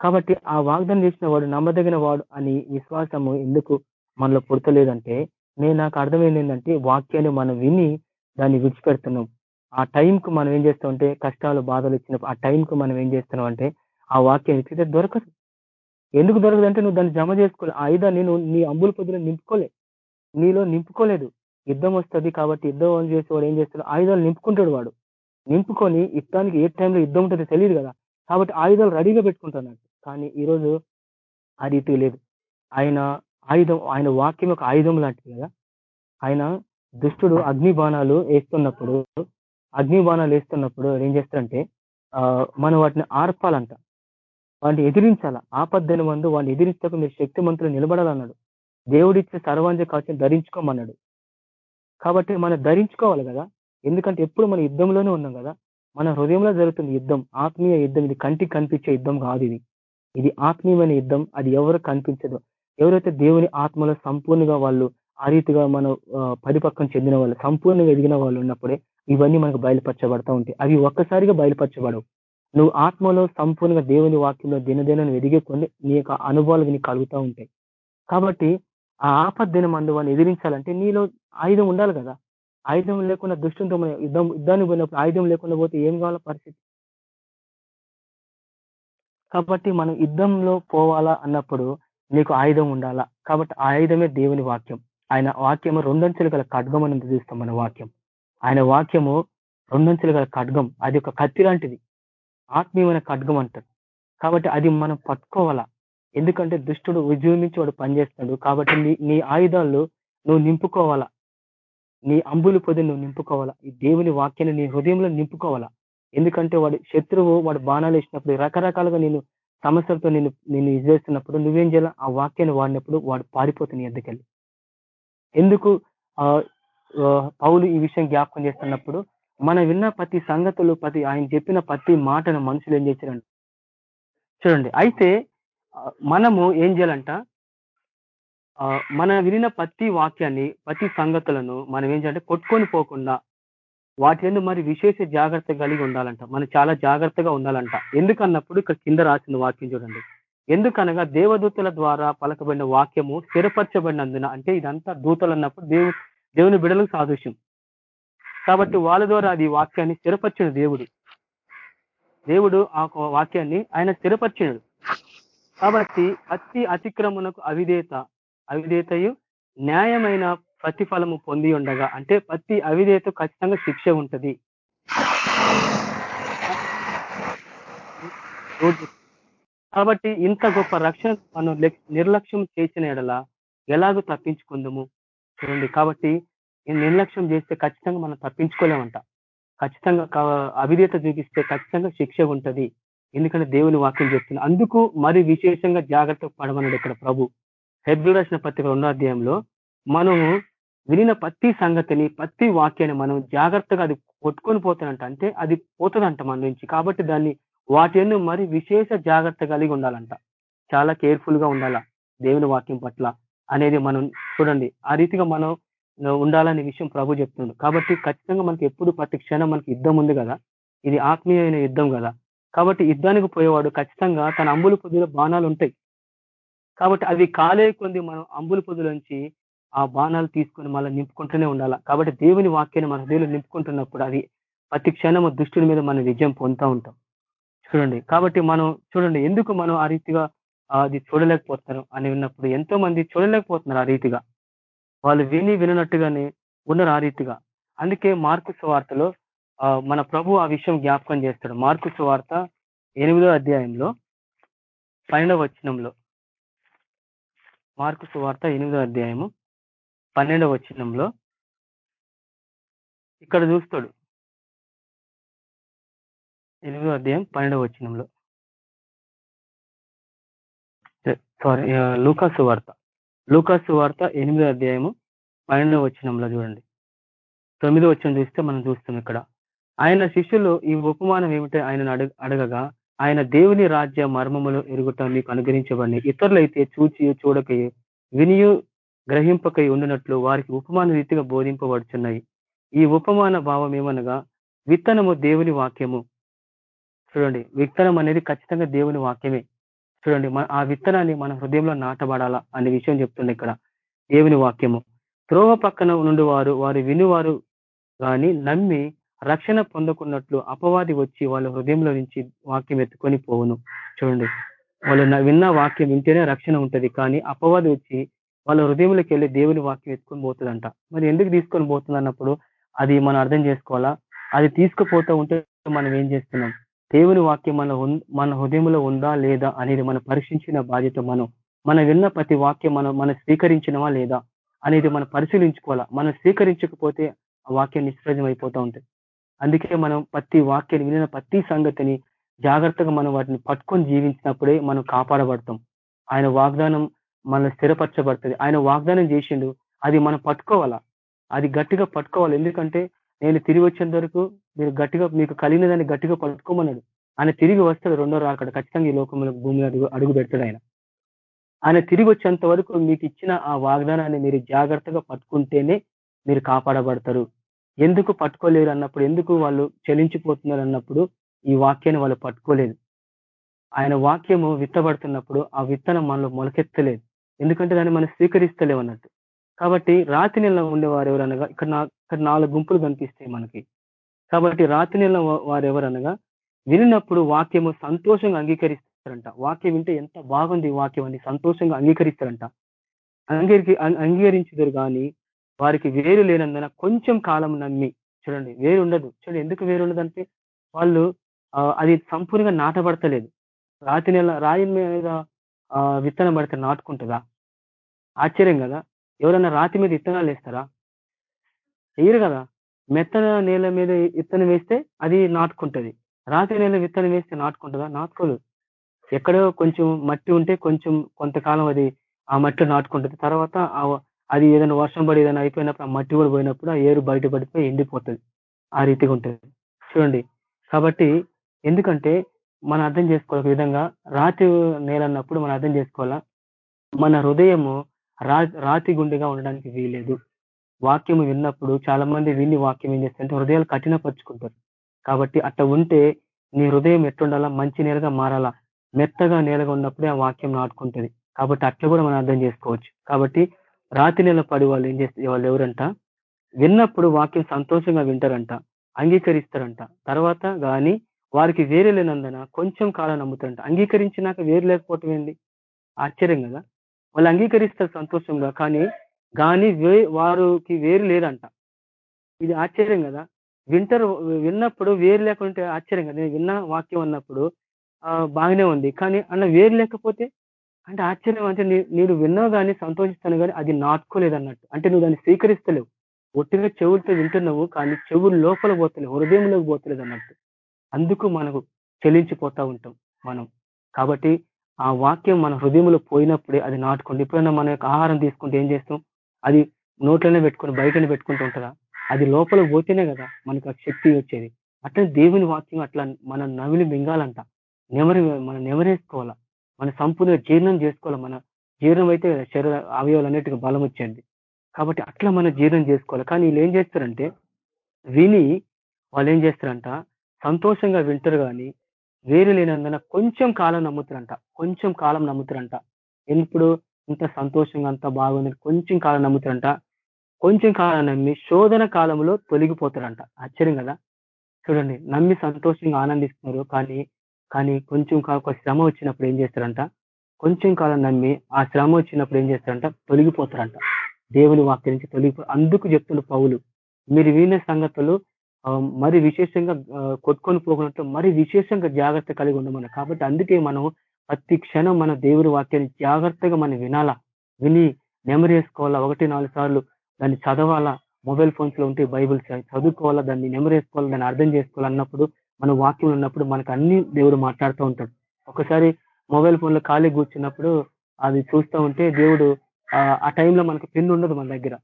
కాబట్టి ఆ వాగ్దానం చేసిన వాడు నమ్మదగిన వాడు అని విశ్వాసము ఎందుకు మనలో పుడతలేదంటే నేను నాకు అర్థమైంది ఏంటంటే వాక్యాన్ని మనం విని దాన్ని విడిచిపెడుతున్నాం. ఆ టైంకు మనం ఏం చేస్తామంటే కష్టాలు బాధలు ఇచ్చినప్పుడు ఆ టైంకు మనం ఏం చేస్తున్నాం అంటే ఆ వాక్యం ఇచ్చితే దొరకదు. ఎందుకు దొరకదు అంటే నువ్వు దాన్ని జమ చేసుకోలే. ఆ ఆయుధాన్ని నేను నీ అంబుల పొద్దులో నింపుకోలే. నీలో నింపుకోలేదు. యుద్ధం వస్తుంది కాబట్టి యుద్ధం చేసేవాడు ఏం చేస్తాడు? ఆయుధాలు నింపుకుంటాడు వాడు. నింపుకొని యుద్ధానికి ఏ టైంలో యుద్ధం ఉంటుందో తెలియదు కదా. కాబట్టి ఆయుధాలు రెడీగా పెట్టుకుంటున్నాడు కానీ ఈరోజు ఆ రీతి లేదు. ఆయన ఆయుధం ఆయన వాక్యం ఒక ఆయుధం లాంటిది కదా. ఆయన దుష్టుడు అగ్ని బాణాలు వేస్తున్నప్పుడు అగ్ని బాణాలు వేస్తున్నప్పుడు ఏం చేస్తారంటే ఆ, మనం వాటిని ఆర్పాలంట. వాటిని ఎదిరించాల. ఆపద్దైన మందు వాడిని ఎదిరించక మీరు శక్తిమంతులు నిలబడాలన్నాడు. దేవుడిచ్చే సర్వాంజ కవచం ధరించుకోమన్నాడు. కాబట్టి మనం ధరించుకోవాలి కదా. ఎందుకంటే ఎప్పుడు మన యుద్ధంలోనే ఉన్నాం కదా. మన హృదయంలో జరుగుతుంది యుద్ధం. ఆత్మీయ యుద్ధం. ఇది కంటికి కనిపించే యుద్ధం కాదు ఇది. ఇది ఆత్మీయమైన యుద్ధం. అది ఎవరు కనిపించదు. ఎవరైతే దేవుని ఆత్మలో సంపూర్ణంగా వాళ్ళు ఆ రీతిగా మనం పరిపక్వం చెందిన వాళ్ళు సంపూర్ణంగా ఎదిగిన వాళ్ళు ఉన్నప్పుడే ఇవన్నీ మనకు బయలుపరచబడతా ఉంటాయి. అవి ఒక్కసారిగా బయలుపరచబడవు. నువ్వు ఆత్మలో సంపూర్ణంగా దేవుని వాక్యంలో దినదినం ఎదిగే కొన్ని నీ యొక్క అనుభవాలు నీకు కలుగుతూ ఉంటాయి. కాబట్టి ఆ ఆపద్దిన మందు వాడిని ఎదిరించాలంటే నీలో ఆయుధం ఉండాలి కదా. ఆయుధం లేకుండా దుష్టులతో మనం యుద్ధం యుద్ధానికి పోయినప్పుడు ఆయుధం లేకుండా పోతే ఏం కావాల పరిస్థితి? కాబట్టి మనం యుద్ధంలో పోవాలా అన్నప్పుడు నీకు ఆయుధం ఉండాలా? కాబట్టి ఆయుధమే దేవుని వాక్యం. ఆయన వాక్యము రెండంచెలు గల ఖడ్గం అని చూస్తాం మన వాక్యం? ఆయన వాక్యము రెండంచెలు గల ఖడ్గం. అది ఒక కత్తి లాంటిది. ఆత్మీయమైన ఖడ్గం అంటారు. కాబట్టి అది మనం పట్టుకోవాలా? ఎందుకంటే దుష్టుడు విజృంభించి వాడు పనిచేస్తున్నాడు కాబట్టి నీ నీ ఆయుధాలు నువ్వు నింపుకోవాలా? నీ అంబులు పొది నువ్వు నింపుకోవాలా? ఈ దేవుని వాక్యాన్ని నీ హృదయంలో నింపుకోవాలా? ఎందుకంటే వాడి శత్రువు వాడు బాణాలు వేసినప్పుడు రకరకాలుగా నేను సమస్యలతో నేను నేను చేస్తున్నప్పుడు నువ్వేం చేయాలి? ఆ వాక్యాన్ని వాడినప్పుడు వాడు పారిపోతుంది ఎందుకెళ్ళి ఎందుకు? ఆ పౌలు ఈ విషయం జ్ఞాపకం చేస్తున్నప్పుడు మనం విన్న ప్రతి సంగతులు ప్రతి ఆయన చెప్పిన ప్రతి మాటను మనుషులు ఏం చేశారండి? చూడండి. అయితే మనము ఏం చేయాలంట? ఆ, మన వినిన ప్రతి వాక్యాన్ని ప్రతి సంగతులను మనం ఏం చేయాలంటే కొట్టుకొని పోకుండా వాటి మరి విశేష జాగ్రత్త కలిగి ఉండాలంట. మనం చాలా జాగ్రత్తగా ఉండాలంట. ఎందుకన్నప్పుడు ఇక్కడ కింద రాసిన వాక్యం చూడండి. ఎందుకనగా దేవదూతల ద్వారా పలకబడిన వాక్యము స్థిరపరచబడినందున అంటే ఇదంతా దూతలు అన్నప్పుడు దేవు దేవుని బిడలకు సాదృశ్యం. కాబట్టి వాళ్ళ ద్వారా అది వాక్యాన్ని స్థిరపరిచిన దేవుడు. దేవుడు ఆ వాక్యాన్ని ఆయన స్థిరపరిచినడు. కాబట్టి అతి అతిక్రమణకు అవిధేత అవిధేతయు న్యాయమైన ప్రతిఫలము పొంది ఉండగా అంటే ప్రతి అవిధేత ఖచ్చితంగా శిక్ష ఉంటుంది. కాబట్టి ఇంత గొప్ప రక్షణ మనం నిర్లక్ష్యం చేసిన ఎడల ఎలాగో తప్పించుకుందాము? చూడండి కాబట్టి నిర్లక్ష్యం చేస్తే ఖచ్చితంగా మనం తప్పించుకోలేమంట. ఖచ్చితంగా అవిధేత చూపిస్తే ఖచ్చితంగా శిక్ష ఉంటుంది. ఎందుకంటే దేవుని వాక్యం చెప్తుంది అందుకు మరి విశేషంగా జాగ్రత్త పడమన్నాడు ఇక్కడ ప్రభు. హెబ్రి రాసిన పత్రిక రెండో అధ్యాయంలో మనము వినిన ప్రతి సంగతిని ప్రతి వాక్యాన్ని మనం జాగ్రత్తగా అది కొట్టుకొని పోతానంట. అంటే అది పోతుందంట మన నుంచి. కాబట్టి దాన్ని వాటి మరి విశేష జాగ్రత్త కలిగి ఉండాలంట. చాలా కేర్ఫుల్గా ఉండాలా దేవుని వాక్యం పట్ల అనేది మనం చూడండి. ఆ రీతిగా మనం ఉండాలనే విషయం ప్రభు చెప్తున్నాడు. కాబట్టి ఖచ్చితంగా మనకి ఎప్పుడు ప్రతి క్షణం మనకి యుద్ధం ఉంది కదా. ఇది ఆత్మీయమైన యుద్ధం కదా. కాబట్టి యుద్ధానికి పోయేవాడు ఖచ్చితంగా తన అంబుల పొద్దులో బాణాలు ఉంటాయి. కాబట్టి అవి కాలే కొంది మనం అంబుల పొద్దులోంచి ఆ బాణాలు తీసుకొని మళ్ళీ నింపుకుంటూనే ఉండాలి. కాబట్టి దేవుని వాక్యాన్ని మన హృదయంలో నింపుకుంటున్నప్పుడు అది ప్రతి క్షణము దుష్టుడి మీద మనం విజయం పొందుతూ ఉంటాం. చూడండి. కాబట్టి మనం చూడండి ఎందుకు మనం ఆ రీతిగా అది చూడలేకపోతున్నారు అని విన్నప్పుడు ఎంతో మంది చూడలేకపోతున్నారు ఆ రీతిగా. వాళ్ళు విని వినట్టుగానే ఉన్నారు ఆ రీతిగా. అందుకే మార్కు సువార్తలో మన ప్రభు ఆ విషయం జ్ఞాపకం చేస్తాడు. మార్కు సువార్త ఎనిమిదో అధ్యాయంలో పన్నెండవ వచనంలో. మార్కు సువార్త ఎనిమిదో అధ్యాయము పన్నెండవ వచనంలో ఇక్కడ చూస్తాడు. ఎనిమిదో అధ్యాయం పన్నెండవ వచనంలో. సారీ లూకాసు వార్త లూకాసు వార్త ఎనిమిదో అధ్యాయము పన్నెండవ వచనంలో చూడండి. తొమ్మిదో వచనం చూస్తే మనం చూస్తాం ఇక్కడ. ఆయన శిష్యులు ఈ ఉపమానం ఏమిటో ఆయన అడగగా ఆయన దేవుని రాజ్య మర్మములు ఎరుగుట మీకు అనుగ్రహించబడి ఇతరులైతే చూచి చూడకయు వినియు గ్రహింపకై ఉండినట్లు వారికి ఉపమాన రీతిగా బోధింపబడుచున్నాయి. ఈ ఉపమాన భావం ఏమనగా విత్తనము దేవుని వాక్యము. చూడండి విత్తనం అనేది ఖచ్చితంగా దేవుని వాక్యమే. చూడండి మన ఆ విత్తనాన్ని మన హృదయంలో నాటబడాలా అనే విషయం చెప్తుంది ఇక్కడ. దేవుని వాక్యము. త్రోవ పక్కన నుండి వారు వారు వినివారు కానీ నమ్మి రక్షణ పొందకున్నట్లు అపవాది వచ్చి వాళ్ళ హృదయంలో నుంచి వాక్యం ఎత్తుకొని పోవును. చూడండి. వాళ్ళు విన్న వాక్యం వింటేనే రక్షణ ఉంటది. కానీ అపవాది వచ్చి వాళ్ళ హృదయంలోకి వెళ్ళి దేవుని వాక్యం ఎత్తుకొని పోతుందంట. మరి ఎందుకు తీసుకొని పోతుంది అన్నప్పుడు అది మనం అర్థం చేసుకోవాలా? అది తీసుకుపోతూ ఉంటే మనం ఏం చేస్తున్నాం? దేవుని వాక్యం మన మన హృదయంలో ఉందా లేదా అనేది మనం పరీక్షించిన బాధ్యత మనం. మనం విన్న ప్రతి వాక్యం మనం మనం స్వీకరించినవా లేదా అనేది మనం పరిశీలించుకోవాలా? మనం స్వీకరించకపోతే ఆ వాక్యం నిష్ప్రజం అయిపోతూ ఉంటుంది. అందుకే మనం ప్రతి వాక్యాన్ని వినిన ప్రతి సంగతిని జాగ్రత్తగా మనం వాటిని పట్టుకొని జీవించినప్పుడే మనం కాపాడబడతాం. ఆయన వాగ్దానం మన స్థిరపరచబడుతుంది. ఆయన వాగ్దానం చేసిండు అది మనం పట్టుకోవాలా? అది గట్టిగా పట్టుకోవాలి. ఎందుకంటే నేను తిరిగి వచ్చేంత వరకు మీరు గట్టిగా మీకు కలిగిన దాన్ని గట్టిగా పట్టుకోమన్నాడు. ఆయన తిరిగి వస్తాడు రెండో రాకడ. ఖచ్చితంగా ఈ లోకంలో భూమి అడుగు అడుగు పెడతాడు ఆయన. ఆయన తిరిగి వచ్చేంత వరకు మీకు ఇచ్చిన ఆ వాగ్దానాన్ని మీరు జాగ్రత్తగా పట్టుకుంటేనే మీరు కాపాడబడతారు. ఎందుకు పట్టుకోలేరు అన్నప్పుడు ఎందుకు వాళ్ళు చెలించిపోతున్నారు అన్నప్పుడు ఈ వాక్యాన్ని వాళ్ళు పట్టుకోలేదు ఆయన వాక్యము విత్తబడుతున్నప్పుడు ఆ విత్తనం మనలో మొలకెత్తలేదు. ఎందుకంటే దాన్ని మనం స్వీకరిస్తలేవు అన్నట్టు. కాబట్టి రాతి నెల ఉండేవారు ఎవరనగా ఇక్కడ ఇక్కడ నాలుగు గుంపులు కనిపిస్తాయి మనకి. కాబట్టి రాతి నెల వారు ఎవరనగా వినినప్పుడు వాక్యము సంతోషంగా అంగీకరిస్తారంట. వాక్యం వింటే ఎంత బాగుంది వాక్యం అని సంతోషంగా అంగీకరిస్తారంట. అంగీకరి అంగీకరించదురు కానీ వారికి వేరు లేనందున కొంచెం కాలం నమ్మి చూడండి వేరు ఉండదు చూడండి ఎందుకు వేరు ఉండదంటే వాళ్ళు అది సంపూర్ణంగా నాటబడతలేదు. రాతి నెల రాయి మీద విత్తనం పడితే నాటుకుంటుందా? ఆశ్చర్యం కదా. ఎవరైనా రాతి మీద విత్తనాలు వేస్తారా? వేయరు కదా. మెత్తన నేల మీద విత్తనం వేస్తే అది నాటుకుంటది. రాతి నేల విత్తనం వేస్తే నాటుకుంటుందా? నాటుకోదు. ఎక్కడో కొంచెం మట్టి ఉంటే కొంచెం కొంతకాలం అది ఆ మట్టి నాటుకుంటుంది. తర్వాత అది ఏదైనా వర్షం పడి ఏదైనా అయిపోయినప్పుడు ఆ మట్టి కూడా పోయినప్పుడు ఆ ఏరు బయట పడిపోయి ఎండిపోతుంది. ఆ రీతిగా ఉంటుంది. చూడండి. కాబట్టి ఎందుకంటే మనం అర్థం చేసుకోవాలి ఒక విధంగా రాతి నేల అన్నప్పుడు మనం అర్థం చేసుకోవాలా? మన హృదయము రాతి గుండెగా ఉండడానికి వీలేదు వాక్యము విన్నప్పుడు చాలా మంది విని వాక్యం ఏం చేస్తారంటే హృదయాలు కఠినపరుచుకుంటారు. కాబట్టి అట్లా ఉంటే నీ హృదయం ఎట్లుండాలా? మంచి నేలగా మారాలా? మెత్తగా నేలగా ఉన్నప్పుడే ఆ వాక్యం నాటుకుంటుంది కాబట్టి అట్లా కూడా మనం అర్థం చేసుకోవచ్చు. కాబట్టి రాతి నెల పడి వాళ్ళు ఏం చేస్తే వాళ్ళు ఎవరంట? విన్నప్పుడు వాక్యం సంతోషంగా వింటారంట అంగీకరిస్తారంట. తర్వాత కానీ వారికి వేరే లేనందున కొంచెం కాలం నమ్ముతారంట. అంగీకరించినాక వేరు లేకపోవటం ఏంది? ఆశ్చర్యం కదా? వాళ్ళు అంగీకరిస్తారు సంతోషంగా కానీ కానీ వే వారికి వేరు లేదంట. ఇది ఆశ్చర్యం కదా? వింటర్ విన్నప్పుడు వేరు లేకుంటే ఆశ్చర్యం కదా? నేను విన్న వాక్యం అన్నప్పుడు బాగానే ఉంది. కానీ అన్న వేరు లేకపోతే అంటే ఆశ్చర్యం అంటే నేను విన్నావు కానీ సంతోషిస్తాను కానీ అది నాటుకోలేదు అన్నట్టు అంటే నువ్వు దాన్ని స్వీకరిస్తలేవు. ఒట్టిగా చెవులతో వింటున్నావు కానీ చెవులు లోపల పోతలేవు హృదయంలోకి పోతలేదు అన్నట్టు అందుకు మనకు చెల్లించిపోతా ఉంటాం మనం. కాబట్టి ఆ వాక్యం మన హృదయంలో పోయినప్పుడే అది నాటుకోండి ఎప్పుడైనా మన యొక్క ఆహారం తీసుకుంటే ఏం చేస్తాం? అది నోట్లోనే పెట్టుకుని బయటనే పెట్టుకుంటూ ఉంటుందా? అది లోపల పోతేనే కదా మనకు ఆ శక్తి వచ్చేది. అట్లా దేవుని వాక్యం అట్లా మన నవిలి మింగాలంట. నెమరి మనం నెమరేసుకోవాలా? మన సంపూర్ణ జీర్ణం చేసుకోవాలి. మన జీర్ణం అయితే శరీర అవయవాలన్నిటికీ బలం వచ్చేది కాబట్టి అట్లా మనం జీర్ణం చేసుకోవాలి. కానీ వీళ్ళు ఏం చేస్తారంటే విని వాళ్ళు ఏం చేస్తారంట సంతోషంగా వింటారు కానీ వేరు లేనందున కొంచెం కాలం నమ్ముతారంట. కొంచెం కాలం నమ్ముతారంట. ఎప్పుడు ఇంత సంతోషంగా అంత బాగుంది కొంచెం కాలం నమ్ముతారంట. కొంచెం కాలం నమ్మి శోధన కాలంలో తొలగిపోతారంట. ఆశ్చర్యం కదా? చూడండి నమ్మి సంతోషంగా ఆనందిస్తున్నారు కానీ కానీ కొంచెం ఒక శ్రమ వచ్చినప్పుడు ఏం చేస్తారంట? కొంచెం కాలం నమ్మి ఆ శ్రమ వచ్చినప్పుడు ఏం చేస్తారంట? తొలగిపోతారంట. దేవుని వాక్యం నుంచి తొలగిపో అందుకు చెప్తున్న పౌలు. మీరు వినే సంగతులు మరి విశేషంగా కొట్టుకొని పోకున్నట్టు మరి విశేషంగా జాగ్రత్త కలిగి ఉండమని కాబట్టి అందుకే మనం ప్రతి క్షణం మన దేవుని వాక్యాన్ని జాగ్రత్తగా మనం వినాలా? విని నెమరేసుకోవాలా ఒకటి నాలుగు సార్లు దాన్ని చదవాలా? మొబైల్ ఫోన్స్లో ఉంటే బైబుల్స్ చదువుకోవాలా? దాన్ని నెమరేసుకోవాలా దాన్ని అర్థం చేసుకోవాలన్నప్పుడు మన వాక్యం ఉన్నప్పుడు మనకు అన్ని దేవుడు మాట్లాడుతూ ఉంటాడు. ఒకసారి మొబైల్ ఫోన్లో ఖాళీ కూర్చున్నప్పుడు అది చూస్తూ ఉంటే దేవుడు ఆ టైంలో మనకు పెన్ను ఉండదు మన దగ్గర.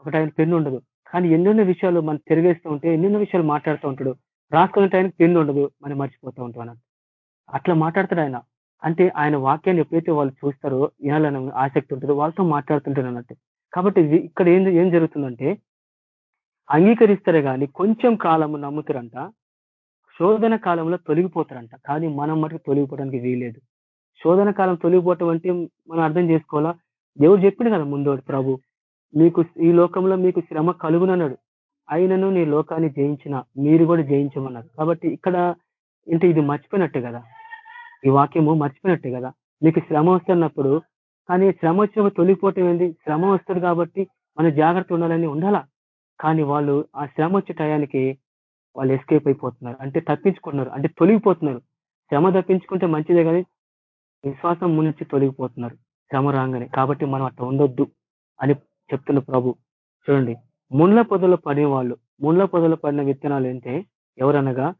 ఒక టైం పెన్ను ఉండదు. కానీ ఎన్నెన్నో విషయాలు మనం తిరిగేస్తూ ఉంటే ఎన్నెన్నో విషయాలు మాట్లాడుతూ ఉంటాడు. రాసుకునే టైంకి పెన్ను ఉండదు మనం మర్చిపోతూ ఉంటాం అన్నట్టు. అట్లా మాట్లాడతాడు ఆయన. అంటే ఆయన వాక్యాన్ని ఎప్పుడైతే వాళ్ళు చూస్తారో వినాలని ఆసక్తి ఉంటుందో వాళ్ళతో మాట్లాడుతుంటారు అన్నట్టు. కాబట్టి ఇక్కడ ఏం ఏం జరుగుతుందంటే అంగీకరిస్తారే కానీ కొంచెం కాలము నమ్ముతారంట శోధన కాలంలో తొలగిపోతారంట. కానీ మనం మటుకు తొలగిపోవడానికి వీలేదు శోధన కాలం తొలగిపోవటం అంటే మనం అర్థం చేసుకోవాలా? దేవుడు చెప్పింది కదా ముందోడు ప్రభు మీకు ఈ లోకంలో మీకు శ్రమ కలుగునన్నాడు. అయినను నీ లోకాన్ని జయించిన మీరు కూడా జయించమన్నారు. కాబట్టి ఇక్కడ అంటే ఇది మర్చిపోయినట్టు కదా. ఈ వాక్యము మర్చిపోయినట్టే కదా. మీకు శ్రమ వస్తున్నప్పుడు కానీ శ్రమ వచ్చినప్పుడు తొలగిపోవటం ఏంది? శ్రమ వస్తుంది కాబట్టి మన జాగ్రత్త ఉండాలని ఉండాలా? కానీ వాళ్ళు ఆ శ్రమ వచ్చే టయానికి వాళ్ళు ఎస్కేప్ అయిపోతున్నారు. అంటే తప్పించుకుంటున్నారు. అంటే తొలగిపోతున్నారు. శ్రమ తప్పించుకుంటే మంచిదే కానీ విశ్వాసం నుంచి తొలగిపోతున్నారు. శ్రమ రాగానే. కాబట్టి మనం అట్లా ఉండొద్దు అని చెప్తున్న ప్రభు. చూడండి. ముండ్ల పొదలు పడిన వాళ్ళు ముండ్ల పొదలు పడిన విత్తనాలు ఏంటే? ఎవరనగా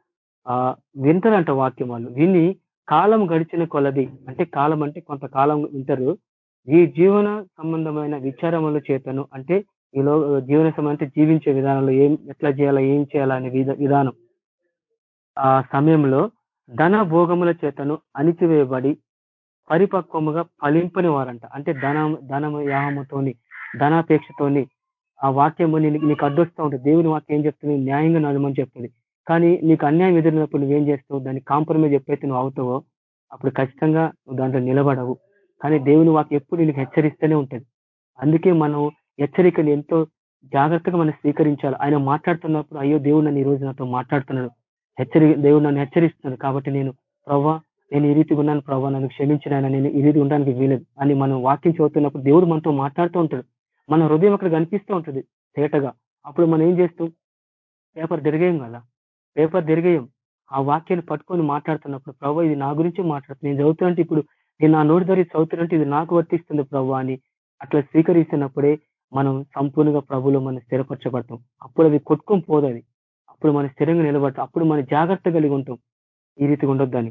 ఆ వింటారంట వాక్యం వాళ్ళు. విని కాలం గడిచిన కొలది అంటే కాలం అంటే కొంతకాలం వింటారు. ఈ జీవన సంబంధమైన విచారముల చేతను అంటే ఈ లో జీవన సంబంధం జీవించే విధానంలో ఏం ఎట్లా చేయాలా ఏం చేయాలా అనే విధ విధానం. ఆ సమయంలో ధన భోగముల చేతను అణిచివేయబడి పరిపక్వముగా ఫలింపని వారంట అంటే ధన ధనము యాహముతోని ధనాపేక్షతోని ఆ వాక్యము నీకు అడ్డొస్తూ ఉంటుంది. దేవుని వాక్యం ఏం చెప్తుంది? న్యాయంగా నడమని చెప్తుంది. కానీ నీకు అన్యాయం ఎదురినప్పుడు నువ్వేం చేస్తావు? దాన్ని కాంప్రమైజ్ ఎప్పుడైతే నువ్వు అవుతావో అప్పుడు ఖచ్చితంగా నువ్వు దాంట్లో నిలబడవు. కానీ దేవుని వాక్యం ఎప్పుడు నీకు హెచ్చరిస్తూనే ఉంటుంది. అందుకే మనం హెచ్చరికలు ఎంతో జాగ్రత్తగా మనం స్వీకరించాలి. ఆయన మాట్లాడుతున్నప్పుడు అయ్యో దేవుడు నన్ను ఈ రోజు నాతో మాట్లాడుతున్నాడు. హెచ్చరి దేవుడు నన్ను హెచ్చరిస్తున్నాడు కాబట్టి నేను ప్రవ్వా నేను ఈ రీతిగా ఉన్నాను. ప్రభావ నన్ను క్షమించిన ఆయన నేను ఈ రీతి ఉండడానికి వీలేదు. అని మనం వాక్యం చదువుతున్నప్పుడు దేవుడు మనతో మాట్లాడుతూ ఉంటాడు. మన హృదయం అక్కడ కనిపిస్తూ ఉంటుంది తేటగా. అప్పుడు మనం ఏం చేస్తాం? పేపర్ తిరిగేయం కదా? పేపర్ తిరిగేయం. ఆ వాక్యాన్ని పట్టుకొని మాట్లాడుతున్నప్పుడు ప్రభావ ఇది నా గురించి మాట్లాడుతుంది నేను చదువుతున్నట్టు ఇప్పుడు నేను నా నోటి దగ్గర చదువుతున్నట్టు ఇది నాకు వర్తిస్తుంది ప్రభు అని అట్లా స్వీకరిస్తున్నప్పుడే మనం సంపూర్ణంగా ప్రభులు మనం స్థిరపరచబడతాం. అప్పుడు అది కొట్టుకొని పోదు అది అప్పుడు మనం స్థిరంగా నిలబడతాం. అప్పుడు మనం జాగ్రత్త కలిగి ఉంటాం. ఈ రీతిగా ఉండొద్దని.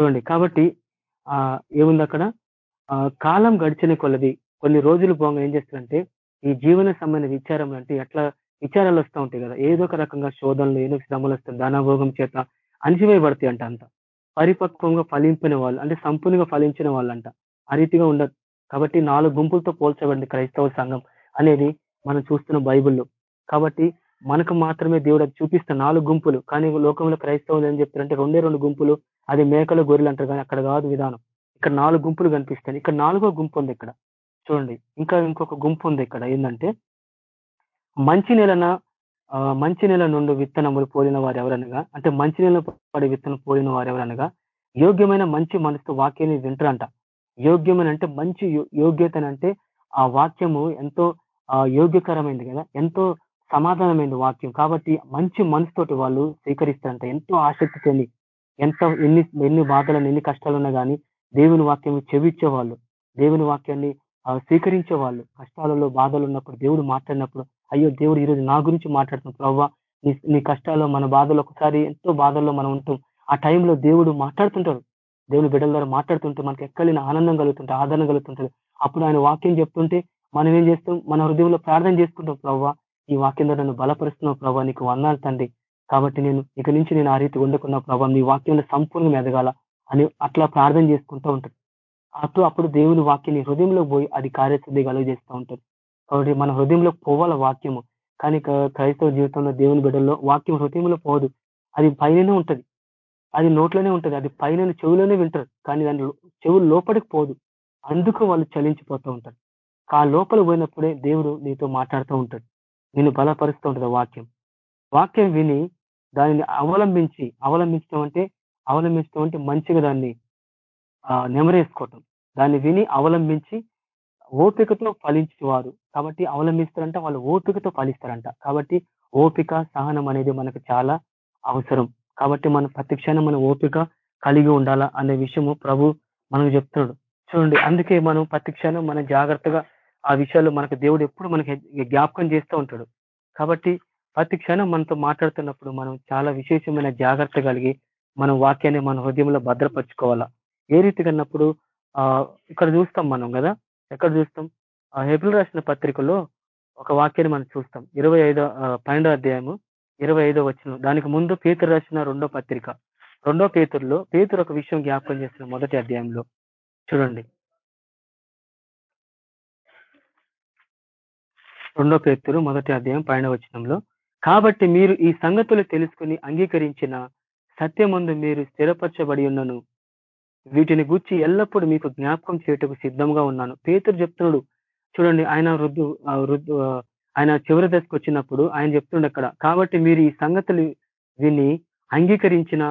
చూడండి. కాబట్టి ఆ ఏముంది అక్కడ? ఆ కాలం గడిచిన కొలది కొన్ని రోజులు పోగా ఏం చేస్తారంటే ఈ జీవన సంబంధ విచారం అంటే ఎట్లా విచారాలు వస్తూ ఉంటాయి కదా. ఏదో ఒక రకంగా శోధనలు ఏదో శ్రమలు వస్తాయి. ధనభోగం చేత అణిచివేయబడతాయి అంట అంత. పరిపక్వంగా ఫలింపిన వాళ్ళు అంటే సంపూర్ణంగా ఫలించిన వాళ్ళంట. ఆ రీతిగా ఉండదు. కాబట్టి నాలుగు గుంపులతో పోల్చబడింది క్రైస్తవ సంఘం. అనేది మనం చూస్తున్న బైబుల్లో. కాబట్టి మనకు మాత్రమే దేవుడు అది చూపిస్తున్న నాలుగు గుంపులు. కానీ లోకంలో క్రైస్తవులు ఏం చెప్తారంటే రెండే రెండు గుంపులు అది మేకలు గొర్రెలు అంటారు కానీ అక్కడ కాదు విధానం. ఇక్కడ నాలుగు గుంపులు కనిపిస్తాయి. ఇక్కడ నాలుగో గుంపు ఉంది ఇక్కడ. చూడండి. ఇంకా ఇంకొక గుంపు ఉంది ఇక్కడ. ఏంటంటే మంచి నెలన మంచి నెల నుండి విత్తనములు పోలిన వారు ఎవరనగా అంటే మంచి నెల పడి విత్తనం పోలిన వారు ఎవరనగా యోగ్యమైన మంచి మనసుతో వాక్యాన్ని వింటారంట. యోగ్యమైన అంటే మంచి యోగ్యతనంటే ఆ వాక్యము ఎంతో యోగ్యకరమైంది కదా? ఎంతో సమాధానమైంది వాక్యం. కాబట్టి మంచి మనసుతోటి వాళ్ళు స్వీకరిస్తారంట. ఎంతో ఆసక్తితోని ఎంత ఎన్ని ఎన్ని బాధలను ఎన్ని కష్టాలు ఉన్నా కానీ దేవుని వాక్యం చెవిచ్చేవాళ్ళు. దేవుని వాక్యాన్ని స్వీకరించే వాళ్ళు కష్టాలలో బాధలు ఉన్నప్పుడు దేవుడు మాట్లాడినప్పుడు అయ్యో దేవుడు ఈరోజు నా గురించి మాట్లాడుతున్నప్పుడు ప్రవ్వా. నీ నీ కష్టాల్లో మన బాధలు ఒకసారి ఎంతో బాధల్లో మనం ఉంటాం. ఆ టైంలో దేవుడు మాట్లాడుతుంటాడు. దేవుని బిడ్డల ద్వారా మాట్లాడుతుంటే మనకి ఎక్కడిన ఆనందం కలుగుతుంటే ఆదరణ కలుగుతుంటుంది. అప్పుడు ఆయన వాక్యం చెప్తుంటే మనం ఏం చేస్తాం? మన హృదయంలో ప్రార్థన చేసుకుంటాం ప్రవ్వా ఈ వాక్యం ద్వారా నన్ను బలపరుస్తున్నావు ప్రభావ నీకు వందాలు తండ్రి. కాబట్టి నేను ఇక నుంచి నేను ఆ రీతి వండుకున్న ప్రభావ నీ వాక్యంలో సంపూర్ణంగా ఎదగాల అని అట్లా ప్రార్థన చేసుకుంటూ ఉంటాడు అప్పుడు అప్పుడు దేవుని వాక్యం హృదయంలో పోయి అది కార్యసిద్ధి కలుగజేస్తూ ఉంటారు. కాబట్టి మన హృదయంలో పోవాల వాక్యము. కానీ క్రైస్తవ జీవితంలో దేవుని బిడ్డల్లో వాక్యం హృదయంలో పోదు. అది పైననే ఉంటది. అది నోట్లోనే ఉంటది. అది పైన చెవులోనే వింటారు. కానీ దాని చెవులు లోపలికి పోదు. అందుకు వాళ్ళు చలించిపోతూ ఉంటారు. ఆ లోపల పోయినప్పుడే దేవుడు నీతో మాట్లాడుతూ ఉంటాడు. నేను బలపరుస్తూ ఉంటుంది వాక్యం. వాక్యం విని దానిని అవలంబించి అవలంబించడం అంటే అవలంబించడం అంటే మంచిగా దాన్ని నెమరేసుకోవటం. దాన్ని విని అవలంబించి ఓపికతో ఫలించేవారు. కాబట్టి అవలంబిస్తారంట వాళ్ళు ఓపికతో ఫలిస్తారంట. కాబట్టి ఓపిక సహనం అనేది మనకు చాలా అవసరం. కాబట్టి మన ప్రతి క్షణం మన ఓపిక కలిగి ఉండాలా అనే విషయము ప్రభు మనకు చెప్తున్నాడు. చూడండి అందుకే మనం ప్రతి క్షణం మన జాగ్రత్తగా ఆ విషయాలు మనకు దేవుడు ఎప్పుడు మనకి జ్ఞాపకం చేస్తూ ఉంటాడు. కాబట్టి ప్రతి క్షణం మనతో మాట్లాడుతున్నప్పుడు మనం చాలా విశేషమైన జాగ్రత్త కలిగి మన వాక్యాన్ని మన హృదయంలో భద్రపరచుకోవాలా. ఏ రీతిగా అన్నప్పుడు ఆ ఇక్కడ చూస్తాం మనం కదా? ఎక్కడ చూస్తాం? హెబిల్ రాసిన పత్రికలో ఒక వాక్యాన్ని మనం చూస్తాం. ఇరవై ఐదో పన్నెండో అధ్యాయము ఇరవై ఐదో వచ్చిన దానికి ముందు పేతురు రాసిన రెండో పత్రిక. రెండో పేతురులో పేతురు ఒక విషయం జ్ఞాపకం చేసిన మొదటి అధ్యాయంలో. చూడండి. రెండో పేతురు మొదటి అధ్యాయం పైన వచ్చినంలో కాబట్టి మీరు ఈ సంగతులు తెలుసుకుని అంగీకరించిన సత్యమందు మీరు స్థిరపరచబడి ఉన్నను. వీటిని గుచ్చి ఎల్లప్పుడూ మీకు జ్ఞాపకం చేయటకు సిద్ధంగా ఉన్నాను. పేతురు చెప్తున్నాడు. చూడండి ఆయన వృద్ధు వృద్ధు ఆయన చివరి దశకు వచ్చినప్పుడు ఆయన చెప్తుండే అక్కడ కాబట్టి మీరు ఈ సంగతులు విని అంగీకరించిన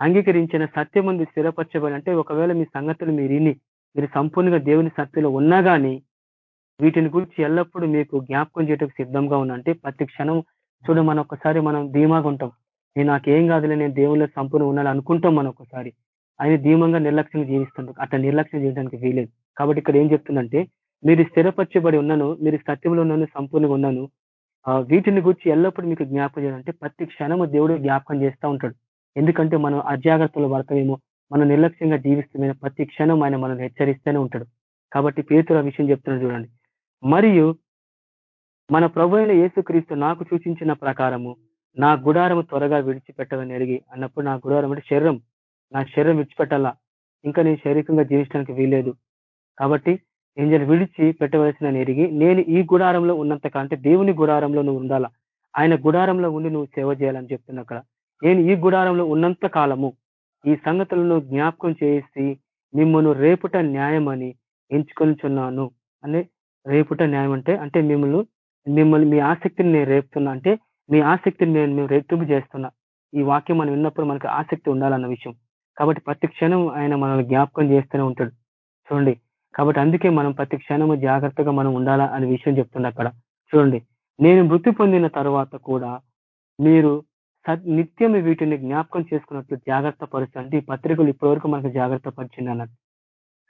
అంగీకరించిన సత్యం ముందు స్థిరపరచబడి అంటే ఒకవేళ మీ సంగతులు మీరు విని మీరు సంపూర్ణంగా దేవుని సత్యలో ఉన్నా కానీ వీటిని గురించి ఎల్లప్పుడూ మీకు జ్ఞాపకం చేయటకు సిద్ధంగా ఉన్నా అంటే ప్రతి క్షణం చూడ మనం ఒకసారి మనం ధీమాగా ఉంటాం. నేను నాకేం కాదులే నేను దేవుళ్ళ సంపూర్ణ ఉన్నాను అనుకుంటాం మనం ఒకసారి. ఆయన ధీమంగా నిర్లక్ష్యంగా జీవిస్తుంటాం. అట్లా నిర్లక్ష్యం చేయడానికి వీలేదు కాబట్టి ఇక్కడ ఏం చెప్తుందంటే మీరు స్థిరపరచబడి ఉన్నాను మీరు సత్యంలో ఉన్నాను సంపూర్ణంగా ఉన్నాను వీటిని గురించి ఎల్లప్పుడూ మీకు జ్ఞాపకం చేయాలంటే ప్రతి క్షణము దేవుడు జ్ఞాపకం చేస్తూ ఉంటాడు. ఎందుకంటే మనం అజాగ్రత్తలు పడతామేమో మనం నిర్లక్ష్యంగా జీవిస్తామేమో ప్రతి క్షణం ఆయన మనం హెచ్చరిస్తూనే ఉంటాడు. కాబట్టి పేతురు ఆ విషయం చెప్తున్నాడు చూడండి. మరియు మన ప్రభు అయిన యేసుక్రీస్తు నాకు సూచించిన ప్రకారము నా గుడారము త్వరగా విడిచిపెట్టదని అడిగి అన్నప్పుడు నా గుడారం అంటే శరీరం. నా శరీరం విడిచిపెట్టాలా? ఇంకా నేను శారీరకంగా జీవించడానికి వీలేదు కాబట్టి ఏం చేయాలి విడిచి పెట్టవలసిన ఎరిగి నేను ఈ గుడారంలో ఉన్నంత కంటే దేవుని గుడారంలో నువ్వు ఉండాలా? ఆయన గుడారంలో ఉండి నువ్వు సేవ చేయాలని చెప్తున్నా అక్కడ. నేను ఈ గుడారంలో ఉన్నంత కాలము ఈ సంగతులను జ్ఞాపకం చేసి మిమ్మల్ని రేపుట న్యాయం అని ఎంచుకొనిచున్నాను. అంటే రేపుట న్యాయం అంటే అంటే మిమ్మల్ని మిమ్మల్ని మీ ఆసక్తిని నేను రేపుతున్నా అంటే మీ ఆసక్తిని నేను మేము రెట్టింపు చేస్తున్నా. ఈ వాక్యం మనం విన్నప్పుడు మనకు ఆసక్తి ఉండాలన్న విషయం. కాబట్టి ప్రతి క్షణం ఆయన మనల్ని జ్ఞాపకం చేస్తూనే ఉంటాడు. చూడండి. కాబట్టి అందుకే మనం ప్రతి క్షణము జాగ్రత్తగా మనం ఉండాలా అనే విషయం చెప్తుంది అక్కడ. చూడండి. నేను మృతి పొందిన తర్వాత కూడా మీరు నిత్యం వీటిని జ్ఞాపకం చేసుకున్నట్లు జాగ్రత్త పరుస్తుంది ఈ పత్రికలు ఇప్పటివరకు మనకు జాగ్రత్త పరిచింది అన్నట్టు.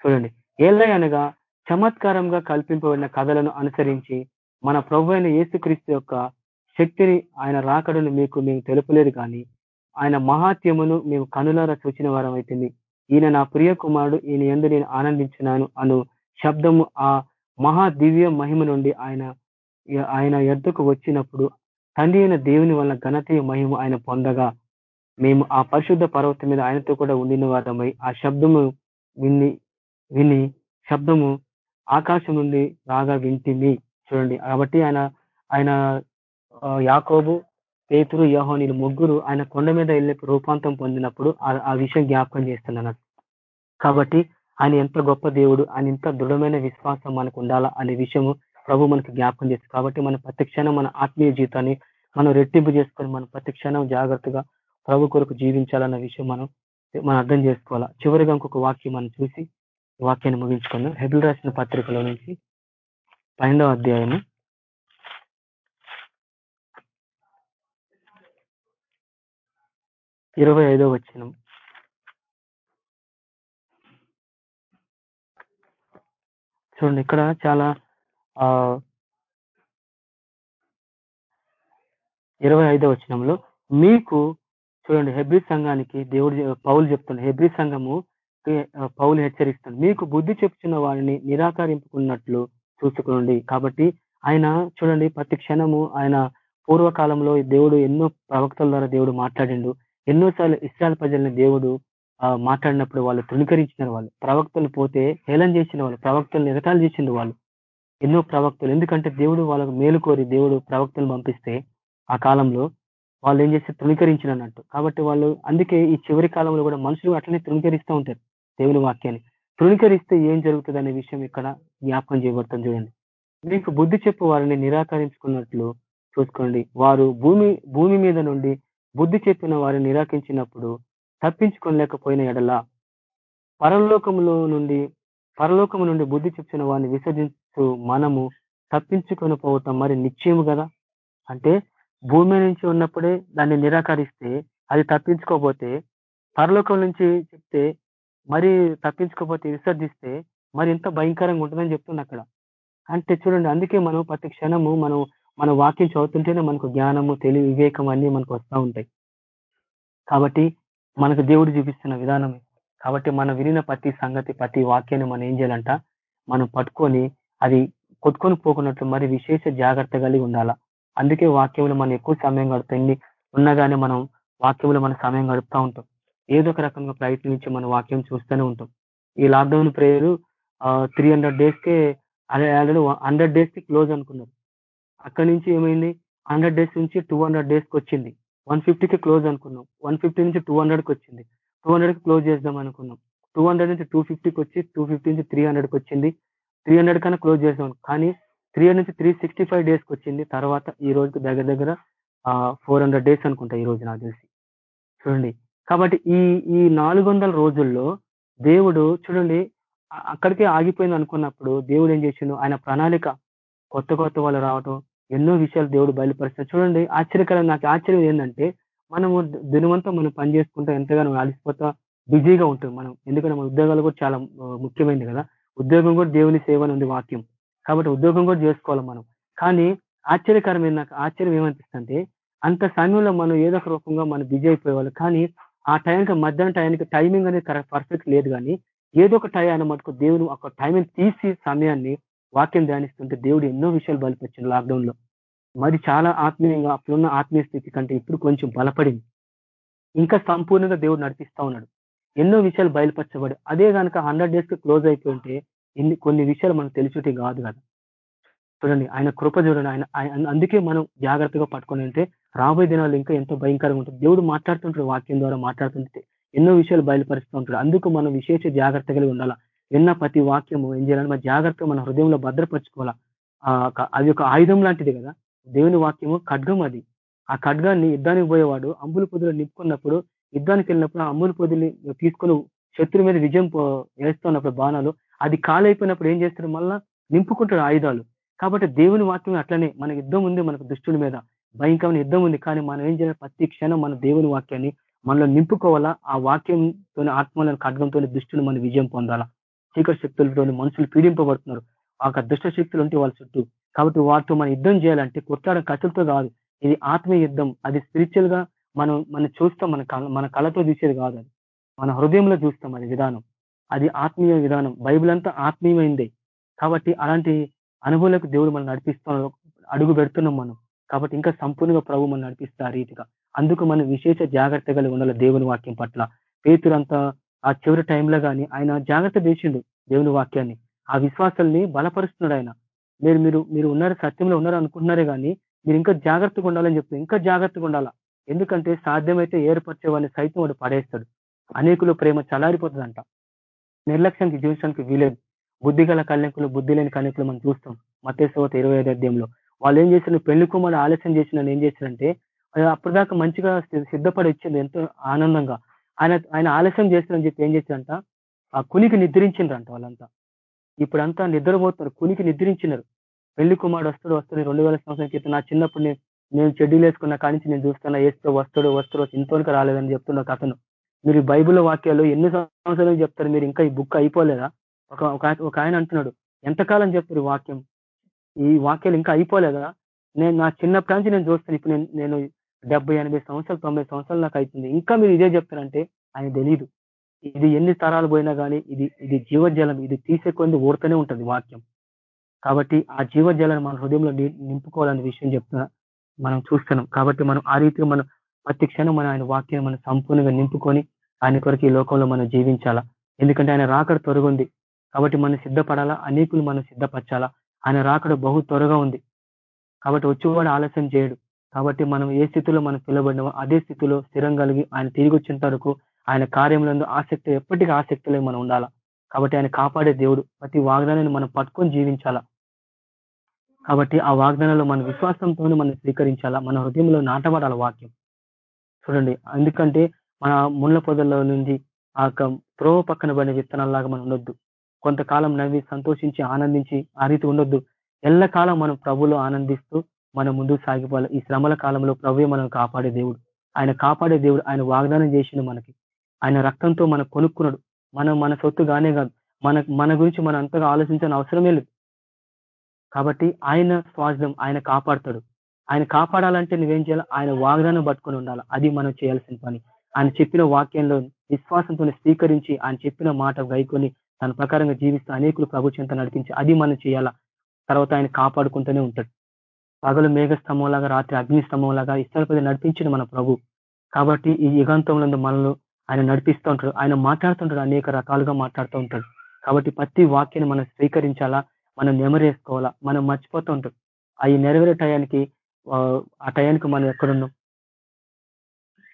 చూడండి. ఏలై అనగా చమత్కారంగా కల్పింపబడిన కథలను అనుసరించి మన ప్రభు అయిన యేసుక్రీస్తు యొక్క శక్తిని ఆయన రాకడను మీకు మేము తెలుపలేదు కానీ ఆయన మహాత్యమును మేము కనులారా చూచిన వారం అయితుంది. ఈయన నా ప్రియ కుమారుడు ఈయన ఎందు నేను ఆనందించినాను అను శబ్దము ఆ మహా దివ్య మహిమ నుండి ఆయన ఆయన ఎద్దకు వచ్చినప్పుడు తండ్రి అయిన దేవుని వల్ల ఘనతీయ మహిమ ఆయన పొందగా మేము ఆ పరిశుద్ధ పర్వతం మీద ఆయనతో కూడా ఉండిన వారమై ఆ శబ్దము విని విని శబ్దము ఆకాశం నుండి రాగా వింటిమి. చూడండి. కాబట్టి ఆయన ఆయన యాకోబు పేతురు యహోనీలు ముగ్గురు ఆయన కొండ మీద వెళ్ళే రూపాంతం పొందినప్పుడు ఆ- విషయం జ్ఞాపకం చేస్తున్నాను కాబట్టి ఆయన ఎంత గొప్ప దేవుడు ఆయన ఇంత దృఢమైన విశ్వాసం మనకు ఉండాలా అనే విషయము ప్రభు మనకు జ్ఞాపకం చేస్తుంది. కాబట్టి మన ప్రతిక్షణం మన ఆత్మీయ జీవితాన్ని మనం రెట్టింపు చేసుకొని మనం ప్రతిక్షణం జాగ్రత్తగా ప్రభు కొరకు జీవించాలన్న విషయం మనం మనం అర్థం చేసుకోవాలా. చివరిగా ఇంకొక వాక్యం మనం చూసి వాక్యాన్ని ముగించుకుందాం. హెబిల్ రాసిన పత్రికలో నుంచి పన్నెండవ అధ్యాయము. ఇరవై ఐదో వచ్చినం చూడండి ఇక్కడ చాలా ఇరవై ఐదో వచనంలో మీకు చూడండి హెబ్రి సంఘానికి దేవుడు పౌలు చెప్తున్నాడు హెబ్రి సంఘము పౌలు హెచ్చరిస్తాడు. మీకు బుద్ధి చెప్తున్న వారిని నిరాకరింపుకున్నట్లు చూసుకోండి. కాబట్టి ఆయన చూడండి ప్రతి క్షణము ఆయన పూర్వకాలంలో దేవుడు ఎన్నో ప్రవక్తల ద్వారా దేవుడు మాట్లాడిండు. ఎన్నోసార్లు ఇస్రాయల్ ప్రజల్ని దేవుడు మాట్లాడినప్పుడు వాళ్ళు తృణీకరించిన వాళ్ళు. ప్రవక్తలు పోతే హేళన చేసిన వాళ్ళు ప్రవక్తలను నిరకాలు చేసిన వాళ్ళు. ఎన్నో ప్రవక్తలు. ఎందుకంటే దేవుడు వాళ్ళకు మేలు కోరి దేవుడు ప్రవక్తలు పంపిస్తే ఆ కాలంలో వాళ్ళు ఏం చేస్తే తృణీకరించిన అన్నట్టు కాబట్టి వాళ్ళు అందుకే ఈ చివరి కాలంలో కూడా మనుషులు అట్లనే తృణీకరిస్తూ ఉంటారు. దేవుని వాక్యాన్ని. తృణీకరిస్తే ఏం జరుగుతుంది అనే విషయం ఇక్కడ జ్ఞాపకం చేయబడుతుంది చూడండి. మీకు బుద్ధి చెప్పు వారిని నిరాకరించుకున్నట్లు చూసుకోండి. వారు భూమి భూమి మీద నుండి బుద్ధి చెప్పిన వారిని నిరాకరించినప్పుడు తప్పించుకోలేకపోయిన ఎడల పరలోకములో నుండి పరలోకము నుండి బుద్ధి చెప్పిన వారిని విసర్జించు మనము తప్పించుకొని పోవటం మరి నిశ్చయము కదా? అంటే భూమి నుంచి ఉన్నప్పుడే దాన్ని నిరాకరిస్తే అది తప్పించుకోపోతే పరలోకం నుంచి చెప్తే మరి తప్పించుకోపోతే విసర్జిస్తే మరి ఎంత భయంకరంగా ఉంటుందని చెప్తుంది అక్కడ. అంటే చూడండి అందుకే మనం ప్రతి క్షణము మనం మన వాక్యం చదువుతుంటేనే మనకు జ్ఞానము తెలివి వివేకం అన్నీ మనకు వస్తూ ఉంటాయి. కాబట్టి మనకు దేవుడు చూపిస్తున్న విధానమే. కాబట్టి మనం వినిన ప్రతి సంగతి ప్రతి వాక్యాన్ని మనం ఏం చేయాలంట? మనం పట్టుకొని అది కొట్టుకొని పోకున్నట్లు మరి విశేష జాగ్రత్త కలిగి ఉండాలా? అందుకే వాక్యంలో మనం ఎక్కువ సమయం గడుపుతుంది ఉన్నగానే మనం వాక్యంలో మన సమయం గడుపుతూ ఉంటాం. ఏదో ఒక రకంగా ప్రయత్నించి మన వాక్యం చూస్తూనే ఉంటాం. ఈ లాక్డౌన్ ప్రేయర్ త్రీ హండ్రెడ్ డేస్కే ఆల్రెడీ హండ్రెడ్ డేస్కి క్లోజ్ అనుకున్నారు. అక్కడి నుంచి ఏమైంది? హండ్రెడ్ డేస్ నుంచి టూ హండ్రెడ్ డేస్కి వచ్చింది. వన్ ఫిఫ్టీకి క్లోజ్ అనుకున్నాం. వన్ ఫిఫ్టీ నుంచి టూ హండ్రెడ్కి వచ్చింది. టూ హండ్రెడ్కి క్లోజ్ చేద్దాం అనుకున్నాం. టూ హండ్రెడ్ నుంచి టూ ఫిఫ్టీకి వచ్చి టూ ఫిఫ్టీ నుంచి త్రీ హండ్రెడ్కి వచ్చింది. త్రీ హండ్రెడ్ కన్నా క్లోజ్ చేసాం కానీ త్రీ హండ్రెడ్ నుంచి త్రీ సిక్స్టీ ఫైవ్ డేస్కి వచ్చింది. తర్వాత ఈ రోజుకి దగ్గర దగ్గర ఫోర్ హండ్రెడ్ డేస్ అనుకుంటా ఈ రోజు నాకు తెలిసి. చూడండి. కాబట్టి ఈ ఈ నాలుగు వందల రోజుల్లో దేవుడు చూడండి అక్కడికే ఆగిపోయింది అనుకున్నప్పుడు దేవుడు ఏం చేసిండు? ఆయన ప్రణాళిక కొత్త కొత్త వాళ్ళు రావటం ఎన్నో విషయాలు దేవుడు బయలుపరుస్తాడు. చూడండి ఆశ్చర్యకరం నాకు ఆశ్చర్యం ఏంటంటే మనము దినవంతా దినమంతా మనం పని చేసుకుంటా ఎంతగానో అలసిపోతా బిజీగా ఉంటుంది మనం. ఎందుకంటే మన ఉద్యోగాలు కూడా చాలా ముఖ్యమైనది కదా. ఉద్యోగం కూడా దేవుని సేవ ఉంది వాక్యం. కాబట్టి ఉద్యోగం కూడా చేసుకోవాలి మనం. కానీ ఆశ్చర్యకరమైన నాకు ఆశ్చర్యం ఏమనిపిస్తుంటే అంత సమయంలో మనం ఏదో ఒక రూపంగా మనం బిజీ అయిపోయేవాళ్ళు. కానీ ఆ టైంకి మధ్యాహ్నం టైంకి టైమింగ్ అనేది కరెక్ట్ పర్ఫెక్ట్ లేదు కానీ ఏదో ఒక టైం మటుకు దేవుడు ఒక టైం తీసి సమయాన్ని వాక్యం ధ్యానిస్తుంటే దేవుడు ఎన్నో విషయాలు బలిపించింది లాక్డౌన్లో మరి చాలా ఆత్మీయంగా అప్పుడున్న ఆత్మీయ స్థితి కంటే ఇప్పుడు కొంచెం బలపడింది. ఇంకా సంపూర్ణంగా దేవుడు నడిపిస్తా ఉన్నాడు. ఎన్నో విషయాలు బయలుపరచబడి అదే కనుక హండ్రెడ్ డేస్కి క్లోజ్ అయిపోయింటే ఇన్ని కొన్ని విషయాలు మనకు తెలిసిటి కాదు కదా. చూడండి ఆయన కృప చూడండి ఆయన అందుకే మనం జాగ్రత్తగా పట్టుకొని అంటే రాబోయే దినాలు ఇంకా ఎంతో భయంకరంగా ఉంటుంది. దేవుడు మాట్లాడుతుంటాడు వాక్యం ద్వారా మాట్లాడుతుంటే ఎన్నో విషయాలు బయలుపరుస్తూ ఉంటాడు. అందుకు మనం విశేష జాగ్రత్త కలిగి ఉండాలా? విన్న ప్రతి వాక్యము ఏం చేయాలని మన జాగ్రత్తగా మన హృదయంలో భద్రపరచుకోవాలా? అది ఒక ఆయుధం లాంటిది కదా? దేవుని వాక్యము ఖడ్గం అది. ఆ ఖడ్గాన్ని యుద్ధానికి పోయేవాడు అంబుల పొదులు నింపుకున్నప్పుడు యుద్ధానికి వెళ్ళినప్పుడు ఆ అంబుల పొదిని తీసుకొని శత్రు మీద విజయం వేస్తున్నప్పుడు బాణాలు అది కాలైపోయినప్పుడు ఏం చేస్తాడు? మళ్ళా నింపుకుంటాడు ఆయుధాలు. కాబట్టి దేవుని వాక్యం అట్లనే. మన యుద్ధం ఉంది మనకు దుష్టుల మీద. భయంకరమైన యుద్ధం ఉంది. కానీ మనం ఏం చేయాలి? ప్రతి క్షణం మన దేవుని వాక్యాన్ని మనలో నింపుకోవాలా? ఆ వాక్యంతో ఆత్మలను ఖడ్గంతో దుష్టులు మన విజయం పొందాలా? చీకటి శక్తులతో మనుషులు పీడింపబడుతున్నారు. ఆ దుష్ట శక్తులు ఉంటే వాళ్ళ చుట్టూ. కాబట్టి వాటితో మనం యుద్ధం చేయాలంటే కొట్లాడడం కథలతో కాదు. ఇది ఆత్మీయ యుద్ధం. అది స్పిరిచువల్గా మనం మనం చూస్తాం. మన కళ్ళ మన కళతో చూసేది కాదు అది. మన హృదయంలో చూస్తాం అది విధానం. అది ఆత్మీయ విధానం. బైబిల్ అంతా ఆత్మీయమైందే. కాబట్టి అలాంటి అనుభవాలకు దేవుడు మనం నడిపిస్తున్నాడు అడుగు పెడుతున్నాం మనం. కాబట్టి ఇంకా సంపూర్ణంగా ప్రభు మనం నడిపిస్తారు రీతిగా. అందుకు మనం విశేష జాగ్రత్త కలిగి ఉండాలి దేవుని వాక్యం పట్ల. పేతురంతా ఆ చివరి టైంలో కానీ ఆయన జాగ్రత్త చేసిండు దేవుని వాక్యాన్ని. ఆ విశ్వాసాల్ని బలపరుస్తున్నాడు ఆయన. మీరు మీరు మీరు ఉన్నారు సత్యంలో ఉన్నారు అనుకుంటున్నారే కానీ మీరు ఇంకా జాగ్రత్తగా ఉండాలని చెప్తే ఇంకా జాగ్రత్తగా ఉండాలా? ఎందుకంటే సాధ్యమైతే ఏర్పరిచేవాడిని సైతం వాడు పడేస్తాడు. అనేకులు ప్రేమ చలారిపోతుందంట. నిర్లక్ష్యానికి జీవించడానికి వీలేదు. బుద్ధి గల కళ్యాణకులు బుద్ధి లేని కళ్యాణకులు మనం చూస్తాం. మతేశ్వత ఇరవై ఐదు అధ్యాయంలో. వాళ్ళు ఏం చేసిన పెళ్ళి కుమారు ఆలస్యం చేసిన ఏం చేశారంటే అప్పటిదాకా మంచిగా సిద్ధపడి వచ్చింది ఎంతో ఆనందంగా. ఆయన ఆయన ఆలస్యం చేస్తారని చెప్పి ఏం చేశారంట? ఆ కునికి నిద్రించిండ్రంట వాళ్ళంతా. ఇప్పుడంతా నిద్రపోతున్నారు. కునికి నిద్రించినారు. పెళ్ళి కుమారుడు వస్తాడు వస్తాడు. రెండు వేల సంవత్సరం క్రితం నా చిన్నప్పుడు నేను నేను చెడ్డీలు వేసుకున్న కానించి నేను చూస్తున్నా వేస్తూ వస్తాడు వస్తాడు ఇంతవరకు రాలేదని చెప్తున్న కథను మీరు బైబిల్ వాక్యాలు ఎన్ని సంవత్సరాలు చెప్తారు మీరు? ఇంకా ఈ బుక్ అయిపోలేదా? ఒక ఒక ఆయన- ఒక ఆయన అంటున్నాడు. ఎంతకాలం చెప్తారు ఈ వాక్యం? ఈ వాక్యాలు ఇంకా అయిపోలేదా నేను నా చిన్నప్పటి నుంచి నేను చూస్తాను. ఇప్పుడు నేను నేను డెబ్బై ఎనభై సంవత్సరాలు తొంభై సంవత్సరాలు నాకు అవుతుంది. ఇంకా మీరు ఇదే చెప్తారంటే ఆయన తెలియదు ఇది ఎన్ని తరాలు పోయినా కానీ ఇది ఇది జీవజలం. ఇది తీసే కొంది ఓడుతూనే ఉంటుంది వాక్యం. కాబట్టి ఆ జీవజలాన్ని మన హృదయంలో నింపుకోవాలనే విషయం చెప్తున్నా మనం చూస్తున్నాం. కాబట్టి మనం ఆ రీతిగా మనం ప్రతి క్షణం మనం ఆయన వాక్యం మనం సంపూర్ణంగా నింపుకొని ఆయన కొరకు ఈ లోకంలో మనం జీవించాలా? ఎందుకంటే ఆయన రాకడ తొరుగుంది. కాబట్టి మనం సిద్ధపడాలా? అనేకులు మనం సిద్ధపరచాలా? ఆయన రాకడ బహు త్వరగా ఉంది. కాబట్టి వచ్చేవాడు ఆలస్యం చేయడు. కాబట్టి మనం ఏ స్థితిలో మనం పిలబడినామో అదే స్థితిలో స్థిరం కలిగి ఆయన తిరిగి వచ్చేంత వరకు ఆయన కార్యంలో ఆసక్తి ఎప్పటికీ ఆసక్తిలో మనం ఉండాలా. కాబట్టి ఆయన కాపాడే దేవుడు. ప్రతి వాగ్దానాన్ని మనం పట్టుకొని జీవించాలా. కాబట్టి ఆ వాగ్దానంలో మన విశ్వాసంతో మనం స్వీకరించాలా. మన హృదయంలో నాటబడాల వాక్యం. చూడండి ఎందుకంటే మన ముళ్ళ పొదల్లో నుండి ఆ యొక్క త్రోవ పక్కన పడిన విత్తనాల్లాగా మనం ఉండొద్దు. కొంతకాలం నవ్వి సంతోషించి ఆనందించి ఆ రీతి ఉండొద్దు. ఎల్లకాలం మనం ప్రభులో ఆనందిస్తూ మనం ముందుకు సాగిపోవాలి. ఈ శ్రమల కాలంలో ప్రభువే మనం కాపాడే దేవుడు. ఆయన కాపాడే దేవుడు. ఆయన వాగ్దానం చేసిండు మనకి. ఆయన రక్తంతో మనం కొనుక్కున్నాడు. మనం మన సొత్తు గానే కాదు. మన మన గురించి మనం అంతగా ఆలోచించాల్సిన అవసరమే లేదు. కాబట్టి ఆయన స్వాస్థ్యం ఆయన కాపాడతాడు. ఆయన కాపాడాలంటే నువ్వేం చేయాలి? ఆయన వాగ్దానం పట్టుకొని ఉండాలి. అది మనం చేయాల్సిన పని. ఆయన చెప్పిన వాక్యంలో విశ్వాసంతో స్వీకరించి ఆయన చెప్పిన మాట గైకొని దాని ప్రకారంగా జీవిస్తూ అనేకులు ప్రభు చెంత నడిపించి అది మనం చేయాలా? తర్వాత ఆయన కాపాడుకుంటూనే ఉంటాడు. పగలు మేఘస్తంభంలాగా రాత్రి అగ్ని స్తంభంలాగా ఇష్టపడి నడిపించిన మన ప్రభు. కాబట్టి ఈ యుగాంతంలో మనల్ని ఆయన నడిపిస్తూ ఉంటాడు. ఆయన మాట్లాడుతుంటాడు అనేక రకాలుగా మాట్లాడుతూ ఉంటాడు. కాబట్టి ప్రతి వాక్యాన్ని మనం స్వీకరించాలా? మనం నెమరేసుకోవాలా మనం మర్చిపోతూ ఉంటాం. అవి నెరవేరే టయానికి ఆ, టయానికి మనం ఎక్కడున్నాం?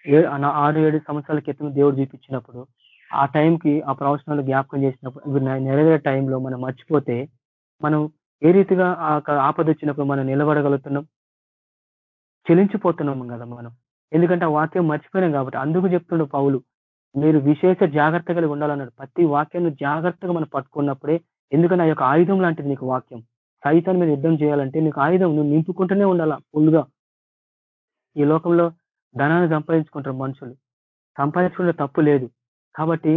ఏ ఆరు ఏడు సంవత్సరాల క్రితం దేవుడు చూపించినప్పుడు ఆ టైంకి ఆ ప్రవచనాలు జ్ఞాపకం చేసినప్పుడు ఇవి నెరవేరే టైంలో మనం మర్చిపోతే మనం ఏ రీతిగా ఆ యొక్క ఆపద వచ్చినప్పుడు మనం నిలబడగలుగుతున్నాం? చెలించిపోతున్నాం కదా మనం. ఎందుకంటే ఆ వాక్యం మర్చిపోయినాం కాబట్టి. అందుకు చెప్తుండే పౌలు మీరు విశేష జాగ్రత్త కలిగి ఉండాలన్నాడు. ప్రతి వాక్యాన్ని జాగ్రత్తగా మనం పట్టుకున్నప్పుడే ఎందుకంటే ఆ యొక్క ఆయుధం లాంటిది నీకు వాక్యం. సైతాన్ని మీద యుద్ధం చేయాలంటే నీకు ఆయుధం నువ్వు నింపుకుంటూనే ఉండాలా ఫుల్గా? ఈ లోకంలో ధనాన్ని సంపాదించుకుంటారు మనుషులు. సంపాదించుకునే తప్పు లేదు. కాబట్టి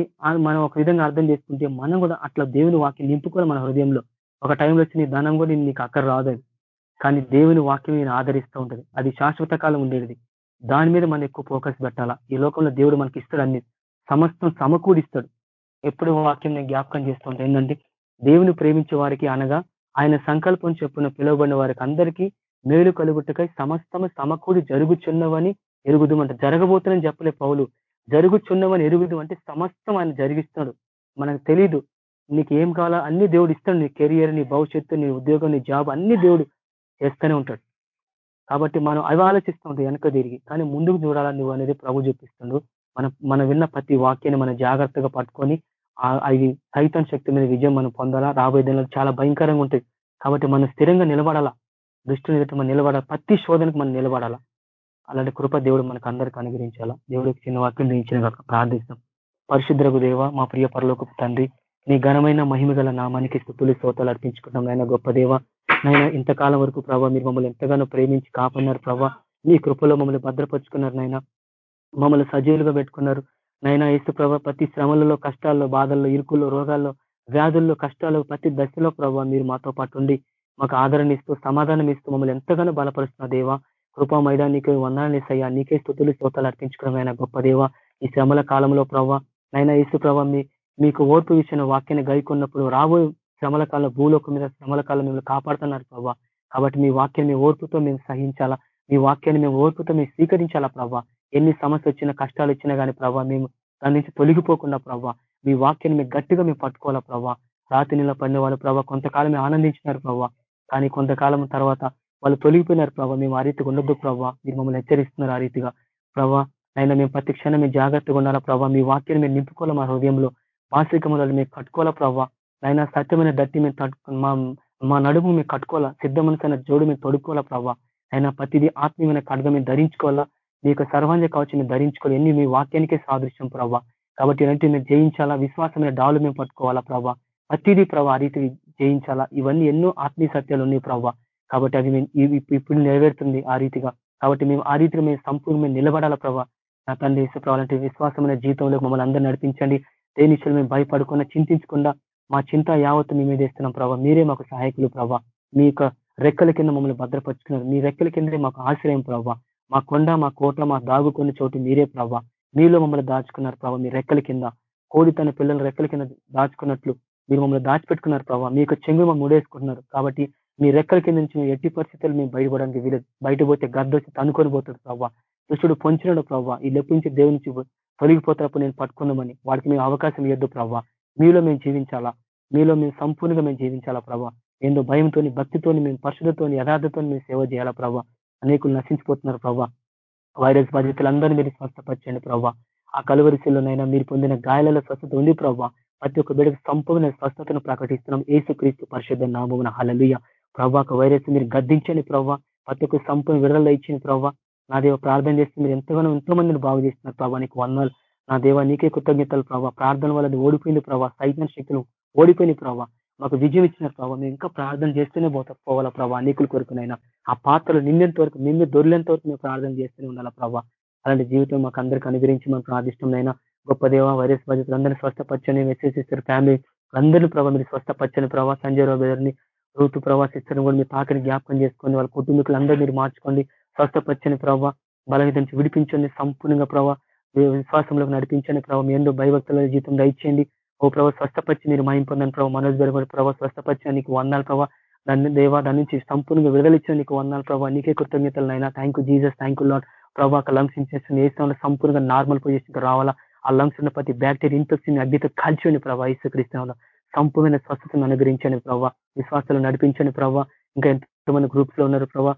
మనం ఒక విధంగా అర్థం చేసుకుంటే మనం కూడా అట్లా దేవుని వాక్యం నింపుకోవాలి మన హృదయంలో. ఒక టైంలో వచ్చి నీ ధనం కూడా నీకు అక్కడ రాదు కానీ దేవుని వాక్యం నేను ఆదరిస్తూ ఉంటుంది. అది శాశ్వత కాలం ఉండేది. దాని మీద మనం ఎక్కువ ఫోకస్ పెట్టాలా? ఈ లోకంలో దేవుడు మనకి ఇస్తాడు అన్ని. సమస్తం సమకూడిస్తాడు ఎప్పుడు వాక్యం నేను జ్ఞాపకం చేస్తుంటే ఏంటంటే దేవుని ప్రేమించే వారికి అనగా ఆయన సంకల్పం చెప్పున పిలువబడిన వారికి అందరికీ మేలు కలుగుటకై సమస్తము సమకూడి జరుగుచున్నవని ఎరుగుదు అంటే జరగబోతుందని చెప్పలే పౌలు. జరుగుచున్నవని ఎరుగుదు అంటే సమస్తం ఆయన జరిగిస్తాడు. మనకు తెలీదు. నీకు ఏం కావాలా? అన్ని దేవుడు ఇస్తాడు. నీ కెరియర్ నీ భవిష్యత్తు నీ ఉద్యోగం నీ జాబ్ అన్ని దేవుడు చేస్తూనే ఉంటాడు. కాబట్టి మనం అవి ఆలోచిస్తూ ఉంటాం వెనక తిరిగి. కానీ ముందుకు చూడాలా నువ్వు అనేది ప్రభు చూపిస్తుండు. మనం మనం విన్న ప్రతి వాక్యాన్ని మనం జాగ్రత్తగా పట్టుకొని అవి సైతం శక్తి మీద విజయం మనం పొందాలా? రాబోయే దినాలు చాలా భయంకరంగా ఉంటుంది కాబట్టి మనం స్థిరంగా నిలబడాలా? దృష్టిని మనం నిలబడాలి? ప్రతి శోధనకు మనం నిలబడాలా? అలాంటి కృప దేవుడు మనకు అందరికి అనుగ్రహించాలా? దేవుడికి చిన్న వాక్యం దించిన ప్రార్థిస్తాం. పరిశుద్రకు దేవ మా ప్రియ పరలోక తండ్రి నీ ఘనమైన మహిమ గల నామానికి స్థుతులు శ్రోతలు అర్పించుకుంటాం నాయన గొప్ప దేవ. నాయన ఇంతకాలం వరకు ప్రభావ మీరు మమ్మల్ని ఎంతగానో ప్రేమించి కాపాడినారు ప్రభావ నీ కృపలో మమ్మల్ని భద్రపరుచుకున్నారు నాయన. మమ్మల్ని సజీవులుగా పెట్టుకున్నారు. నైనా ఏసు ప్రభావ ప్రతి శ్రమలలో కష్టాల్లో బాధల్లో ఇరుకుల్లో రోగాల్లో వ్యాధుల్లో కష్టాల్లో ప్రతి దశలో ప్రభావ మీరు మాతో పాటు ఉండి మాకు ఆదరణ ఇస్తూ సమాధానం ఇస్తూ మమ్మల్ని ఎంతగానో బలపరుస్తున్న దేవా. కృపా మైదా నీకు వందనాలేసయ్యా నీకే స్థుతులు స్తోతాలు అర్పించుకోవడం గొప్ప దేవ. ఈ శ్రమల కాలంలో ప్రభావ నైనా ఇసు ప్రభావ మీ మీకు ఓర్పు ఇచ్చిన వాక్యాన్ని గైకున్నప్పుడు రాబోయే శ్రమల కాలం భూలోకం మీద శ్రమల కాలం మిమ్మల్ని కాపాడుతున్నారు ప్రభావ కాబట్టి మీ వాక్యాన్ని ఓర్పుతో మేము సహించాలా? మీ వాక్యాన్ని మేము ఓర్పుతో మేము స్వీకరించాలా ప్రభావ ఎన్ని సమస్య వచ్చినా కష్టాలు వచ్చినా కానీ ప్రభావ మేము దాని నుంచి తొలగిపోకుండా ప్రభావ మీ వాక్యాన్ని మేము గట్టిగా మేము పట్టుకోవాలా ప్రభావ రాత్రి నెల పడిన వాళ్ళు ప్రభావ కొంతకాలం ఆనందించినారు ప్రభావ కానీ కొంతకాలం తర్వాత వాళ్ళు తొలగిపోయినారు ప్రభావ మేము ఆ రీతిగా ఉండొద్దు ప్రభావ మీరు మమ్మల్ని హెచ్చరిస్తున్నారు ఆ రీతిగా. ప్రభావ అయినా మేము ప్రతి క్షణం మేము జాగ్రత్తగా ఉండాలా ప్రభావ మీ వాక్యాన్ని మేము నింపుకోవాలా మా హృదయంలో. మాసికములను మేము కట్టుకోవాలా ప్రభావ అయినా సత్యమైన దట్టి మేము మా నడుము మేము కట్టుకోవాలా. సిద్ధ మనసైన జోడు మేము తొడుక్కోవాలా ప్రభావ అయినా ప్రతిదీ ఆత్మీయమైన కడగ మేము ధరించుకోవాలా. మీ యొక్క సర్వాంజ కావచ్చు మేము ధరించుకోవాలి. ఎన్ని మీ వాక్యానికే సాదృశ్యం ప్రభావ కాబట్టి ఇలాంటివి మేము జయించాలా. విశ్వాసమైన డాలు మేము పట్టుకోవాలా ప్రభావ ప్రతిదీ ప్రభావ ఆ రీతి జయించాలా. ఇవన్నీ ఎన్నో ఆత్మీయ సత్యాలు ఉన్నాయి ప్రభావ కాబట్టి అది మేము ఇప్పుడు నెరవేరుతుంది ఆ రీతిగా. కాబట్టి మేము ఆ రీతిగా మేము సంపూర్ణ మేము నిలబడాల ప్రభావ నా తండ్రి ఇసుప్రవాలంటే విశ్వాసమైన జీవితంలో మమ్మల్ని అందరూ నడిపించండి. దేనిషులు మేము భయపడకుండా చింతించకుండా మా చింత యావత్తు మీ మీద ఇస్తున్నాం ప్రభావ మీరే మాకు సహాయకులు ప్రభావ మీ యొక్క రెక్కల కింద మమ్మల్ని భద్రపరుచుకున్నారు. మీ రెక్కల కిందే మాకు ఆశ్రయం ప్రభావ మా కొండ మా కోట మా దాగుకున్న చోటు మీరే ప్రభావ మీలో మమ్మల్ని దాచుకున్నారు ప్రభావ మీ రెక్కల కింద. కోడి తన పిల్లల రెక్కల కింద దాచుకున్నట్లు మీరు మమ్మల్ని దాచిపెట్టుకున్నారు ప్రభావ మీకు చెంగు మమ్మల్ని ముడేసుకుంటున్నారు. కాబట్టి మీ రెక్కల కింద నుంచి మేము ఎట్టి పరిస్థితులు మేము బయటపడడానికి వీలేదు బయట పోతే గద్దొచ్చి తనుకొని పోతాడు ప్రభావ దుష్టుడు పొంచినాడు ప్రభావ ఈ లెప్పు నుంచి దేవుని నుంచి తొలగిపోతున్నప్పుడు నేను పట్టుకుందామని వాడికి మేము అవకాశం ఇవ్వద్దు ప్రభావ మీలో మేము జీవించాలా? మీలో మేము సంపూర్ణంగా మేము జీవించాలా ప్రభా ఏందో భయంతోని భక్తితోని మేము పరిశుద్ధతోని యథార్థతో మేము సేవ చేయాలా ప్రభా అనేకులు నశించిపోతున్నారు ప్రభావ వైరస్ బాధితులందరినీ మీరు స్వస్థపరచండి ప్రభావ ఆ కలువరిశీల్లోనైనా మీరు పొందిన గాయాలలో స్వస్థత ఉంది ప్రభావ ప్రతి ఒక్క బిడ్డకు సంపూర్ణ స్వస్థతను ప్రకటిస్తున్నాం. ఏసుక్రీస్తు పరిశుద్ధ నామమున. హలలుయ ప్రభాక వైరస్ మీరు గద్దించండి ప్రభావ ప్రతి ఒక్క సంపూర్ణ విడుదల ఇచ్చింది ప్రభావ నా దేవ ప్రార్థన చేస్తే మీరు ఎంతగానో ఎంతో మందిని బాగు చేస్తున్నారు ప్రభావ నీకు వందలు నా దేవ నీకే కృతజ్ఞతలు ప్రభావ ప్రార్థన వల్ల ఓడిపోయింది ప్రభావ సైతం శక్తులు ఓడిపోయింది ప్రభావ మాకు విజయం ఇచ్చిన ప్రభావ మేము ఇంకా ప్రార్థన చేస్తూనే పోతా పోవాలా ప్రభావ అనేకుల కొరకునైనా ఆ పాత్రలు నిండేంత వరకు నిన్ను దొరిలేంత వరకు మేము ప్రార్థన చేస్తూనే ఉండాలా ప్రభావ అలాంటి జీవితం మాకు అందరికీ అనుగ్రహించి మనం ప్రార్థిష్టమైనా గొప్ప దేవ వైరస్ బాధితులు అందరినీ స్వస్థపచ్చని మెసేజ్ చేస్తారు ఫ్యామిలీ అందరినీ ప్రభావ మీరు స్వస్థపచ్చని ప్రభావ సంజయ్ రావు గారిని రూతు ప్రభా ఇస్తారు కూడా మీ తాకని జ్ఞాపకం చేసుకోండి. వాళ్ళ కుటుంబీకులు అందరూ మీరు మార్చుకోండి. స్వస్థపచ్చని ప్రభావ బలహీన నుంచి విడిపించండి సంపూర్ణంగా ప్రభావ విశ్వాసంలోకి నడిపించండి ప్రభావ మీ ఎందు భయభక్తుల జీతం దయచేయండి. ఓ ప్రభావ స్వస్థపచ్చి మీరు మాయింపొందని ప్రభావ మనోజ్ గారు ప్రభావ స్వస్థపచ్చి నీకు వందాలు ప్రభావ దాన్ని దేవా దాని నుంచి సంపూర్ణంగా విడుదలిచ్చిన నీకు వందాలు ప్రభావ నీకే కృతజ్ఞతలు అయినా thank you Jesus thank you Lord ప్రభావ లంగ్స్ ఇన్ఫెక్షన్ ఏ స్థానంలో సంపూర్ణంగా నార్మల్ పొజిషన్ రావాలా? ఆ లంగ్స్ ఉన్న ప్రతి బ్యాక్టీరియా ఇన్ఫెక్షన్ అగ్గితో కాల్చండి ప్రభావ ఇసుక్రీస్తున్న సంపూర్ణ స్వస్థతను అనుగ్రహించండి ప్రభావ విశ్వాసాలు నడిపించండి ప్రభావ ఇంకా ఎంతమంది గ్రూప్స్లో ఉన్నారు ప్రభావ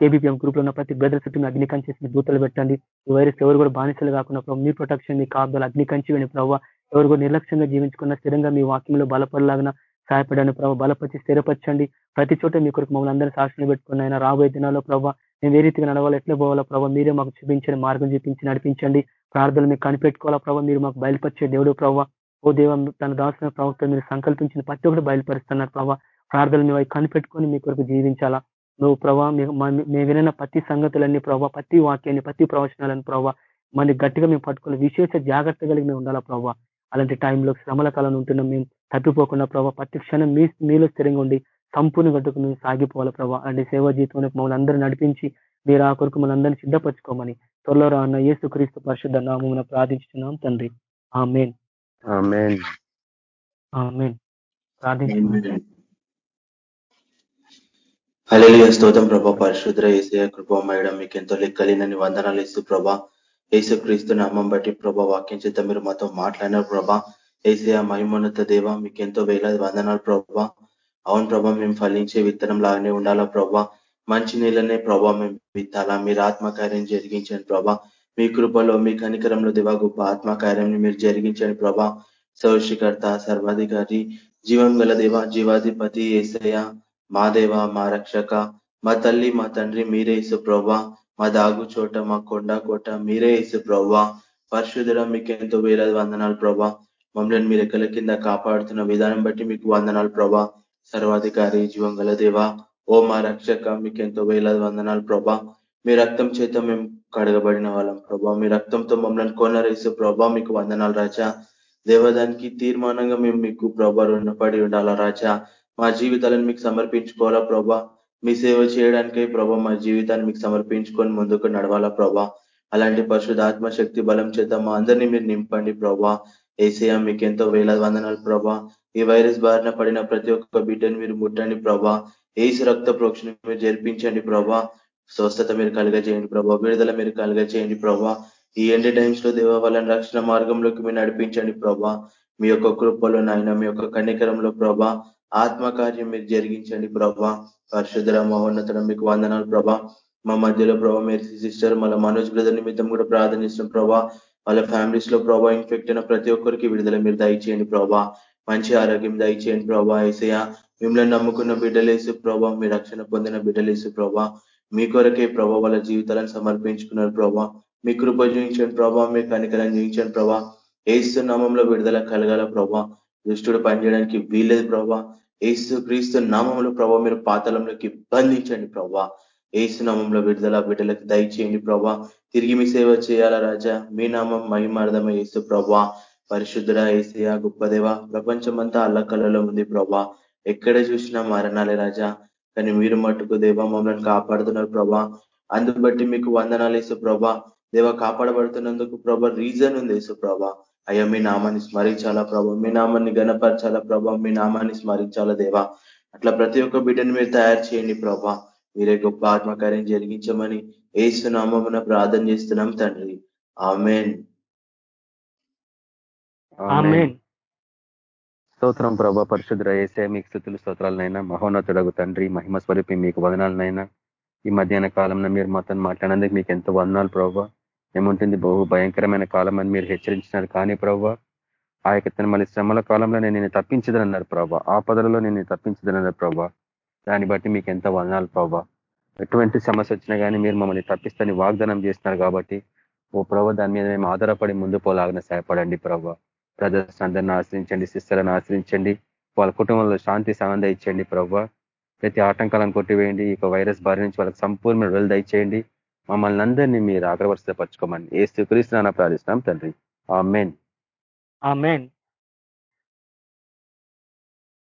కేబీపీఎం గ్రూప్లో ఉన్న ప్రతి బ్రదర్ చుట్టూ మీ అగ్నికం చేసి దూతలు పెట్టండి. ఈ వైరస్ ఎవరు కూడా బానిసలు కాకుండా ప్రభావ మీ ప్రొటెక్షన్ మీ కాపుదలు అగ్నికంచి వేయండి ప్రభావ ఎవరు కూడా నిర్లక్ష్యంగా జీవించుకున్న స్థిరంగా మీ వాక్యంలో బలపడలాగిన సహాయపడండి ప్రభావ బలపరిచి స్థిరపరచండి. ప్రతి చోట మీ కొరకు మమ్మల్ని అందరూ సాక్షులు పెట్టుకున్న ఆయన రాబోయే దినాల్లో ప్రభావ మేము ఏ రీతిగా నడవాలి ఎట్లా పోవాలా ప్రభావ మీరే మాకు చూపించండి మార్గం చూపించి నడిపించండి. ప్రార్థనలు మీకు కనిపెట్టుకోవాలా ప్రభావ మీరు మాకు బయలుపరిచే దేవుడు ప్రభావ ఓ దేవ తన దాసిన ప్రభుత్వం మీరు సంకల్పించిన ప్రతి ఒక్కటి బయలుపరుస్తున్నారు ప్రభావ ప్రార్థనలు మేము అవి కనిపెట్టుకొని మీ కొరకు జీవించాలా. నువ్వు ప్రభావ మేము వినిన ప్రతి సంగతులన్నీ ప్రభావ ప్రతి వాక్యాన్ని ప్రతి ప్రవచనాలను ప్రభావ మన గట్టిగా మేము పట్టుకుని విశేష జాగ్రత్త కలిగి మేము ఉండాలా ప్రభావ అలాంటి టైంలో శ్రమల కాలం ఉంటున్నాం మేము తప్పిపోకుండా ప్రభావ ప్రతి క్షణం మీ మీలో స్థిరంగా ఉండి సంపూర్ణ గట్టుకు మేము సాగిపోవాలి ప్రభావ అలాంటి సేవా జీవితంలో మమ్మల్ని అందరూ నడిపించి మీరు ఆ కొరకు మమ్మల్ని అందరినీ సిద్ధపరచుకోమని త్వరలో రాన్న యేసు క్రీస్తు పరిశుద్ధ నామమున ప్రార్థించున్నాం తండ్రి. ఆ మెయిన్ హల్లెలూయా. స్తోత్రం ప్రభా. పరిశుద్ర ఏసయ కృపమయడం మీకు ఎంతో లెక్కలేనని వందనాలు ఇస్తూ ప్రభా. యేసు క్రీస్తు నామం బట్టి ప్రభా వాక్యం చేత మీరు మాతో మాట్లాడినారు ప్రభా. ఏసయ మహిమోన్నత దేవ మీకు ఎంతో వేలాది వందనాలు ప్రభా. అవును ప్రభా మేము ఫలించే విత్తనం లాగానే ఉండాలా ప్రభా. మంచి నీళ్ళనే ప్రభా మేము విత్తాలా. మీరు ఆత్మకార్యం జరిగించండి ప్రభా. మీ కృపలో మీ కనికరంలో దేవా గొప్ప ఆత్మకార్యం మీరు జరిగించండి ప్రభా. సౌషికర్త సర్వాధికారి జీవం గల దేవ జీవాధిపతి ఏసయ మా దేవ మా రక్షక మా తల్లి మా తండ్రి మీరే ఇసు ప్రభా. మా దాగు చోట మా కొండ కోట మీరే ఇసు ప్రభా. పరిశుద్ధుడ మీకు ఎంతో వేలాది వందనాలు ప్రభా. మమ్మల్ని మీరు ఎక్కల కింద కాపాడుతున్న విధానం బట్టి మీకు వందనాలు ప్రభా. సర్వాధికారి జీవం గల దేవ. ఓ మా రక్షక మీకు ఎంతో వేలాది వందనాలు ప్రభా. మీ రక్తం చేత మేము కడగబడిన వాళ్ళం. ప్రభా మీ రక్తంతో మమ్మల్ని కొనరేసే ప్రభా మీకు వందనాలు రాజా దేవదానికి తీర్మానంగా మేము మీకు ప్రభా రుణపడి ఉండాలా రాజా మా జీవితాలను మీకు సమర్పించుకోవాలా ప్రభా. మీ సేవ చేయడానికై ప్రభా మా జీవితాన్ని మీకు సమర్పించుకొని ముందుకు నడవాలా ప్రభా. అలాంటి పరిశుధాత్మ శక్తి బలం చేత మా అందరినీ మీరు నింపండి ప్రభా. ఏసీఆ మీకు ఎంతో వేల వందనాలు ప్రభా. ఈ వైరస్ బారిన పడిన ప్రతి ఒక్క బిడ్డను మీరు ముట్టండి ప్రభా. ఏసు రక్త ప్రోక్షణ మీరు జరిపించండి ప్రభా. స్వస్థత మీరు కలుగజేయండి ప్రభా. విడుదల మీరు కలుగజేయండి ప్రభా. ఈ ఎండ్ టైమ్స్లో దేవ వాళ్ళని రక్షణ మార్గంలోకి మీరు నడిపించండి ప్రభా. మీ యొక్క కృపలో నాయన మీ యొక్క కన్నికరంలో ప్రభా. ఆత్మకార్యం మీరు జరిగించండి ప్రభా. పరిశుద్ధ మహోన్నతం మీకు వందనాలు ప్రభా. మా మధ్యలో ప్రభా మీరు సిస్టర్ మళ్ళీ మనోజ్ బ్రదర్ నిమిత్తం కూడా ప్రార్థనిస్తున్నాం ప్రభా. వాళ్ళ ఫ్యామిలీస్లో ప్రభా ఇన్ఫెక్ట్ అయిన ప్రతి ఒక్కరికి విడుదల మీరు దయచేయండి ప్రభా. మంచి ఆరోగ్యం దయచేయండి ప్రభా. ఏసయ మిమ్మల్ని నమ్ముకున్న బిడ్డలేసు ప్రభా. మీ రక్షణ పొందిన బిడ్డలేసు ప్రభా. మీ కొరకే ప్రభా వాళ్ళ జీవితాలను సమర్పించుకున్నారు ప్రభా. మీ కృప చూపించండి ప్రభా. మీ కనికరం చూపించండి ప్రభా. ఏసు నామంలో విడుదల కలగాల ప్రభా. దుష్టుడు పనిచేయడానికి వీల్లేదు ప్రభా. ఏసు క్రీస్తు నామంలో ప్రభా మీరు పాతలంలోకి బంధించండి ప్రభా. ఏసు నామంలో విడుదల బిడ్డలకు దయచేయండి ప్రభా. తిరిగి మీ సేవ చేయాలా రాజా? మీ నామం మహిమార్థమ ఏసు ప్రభా. పరిశుద్ధుడ ఏసయ గొప్పదేవ ప్రపంచమంతా అల్లకల్లలో ఉంది ప్రభా. ఎక్కడ చూసినా మరణాలే రాజా. కానీ మీరు మట్టుకు దేవ మమ్మల్ని కాపాడుతున్నారు ప్రభా. అందుబట్టి మీకు వందనాలు వేసు ప్రభా. దేవ కాపాడబడుతున్నందుకు ప్రభా రీజన్ ఉంది వేసు ప్రభా. అయ్యా మీ నామాన్ని స్మరించాలా ప్రభా? మీ నామాన్ని గణపరచాలా ప్రభా? మీ నామాన్ని స్మరించాలా దేవా? అట్లా ప్రతి ఒక్క బిడ్డని మీరు తయారు చేయండి ప్రభా. మీరే గొప్ప ఆత్మకార్యం జరిగించమని ఏసు ప్రార్థన చేస్తున్నాం తండ్రి. ఆమెన్. స్తోత్రం ప్రభా పరిశుద్ర ఏసే మీకు స్థుతులు స్తోత్రాలనైనా. మహోన్నతుడగు తండ్రి మహిమ స్వరూపి మీకు వదనాలనైనా. ఈ మధ్యాహ్న కాలంలో మీరు మాతో మాట్లాడినందుకు మీకు ఎంతో వందనాలు ప్రభావ ఏముంటుంది? బహు భయంకరమైన కాలం అని మీరు హెచ్చరించినారు. కానీ ప్రభావ ఆ యొక్క తన మళ్ళీ శ్రమల కాలంలో నేను నేను తప్పించదనన్నారు ప్రభా. ఆ పదలలో నేను తప్పించదనన్నారు ప్రభా. దాన్ని బట్టి మీకు ఎంత వదనాలు ప్రభా. ఎటువంటి సమస్య వచ్చినా కానీ మీరు మమ్మల్ని తప్పిస్తని వాగ్దానం చేస్తున్నారు కాబట్టి ఓ ప్రభా దాని మీద మేము ఆధారపడి ముందు పోలాగిన సహాయపడండి ప్రభా. బ్రదర్స్ అందరిని ఆశ్రయించండి సిస్టర్లను ఆశ్రయించండి వాళ్ళ కుటుంబంలో శాంతి సానంద ఇచ్చండి ప్రభా. ప్రతి ఆటంకాలను కొట్టివేయండి ఈ వైరస్ బారి నుంచి వాళ్ళకి సంపూర్ణ విడుదల దయచేయండి. మమ్మల్ని అందరినీ మీరు ఆగ్రవర్షపరచుకోమని ఏ స్థికరిస్తున్నా ప్రార్థిస్తున్నాం తండ్రి. ఆ మెయిన్ ఆమేన్.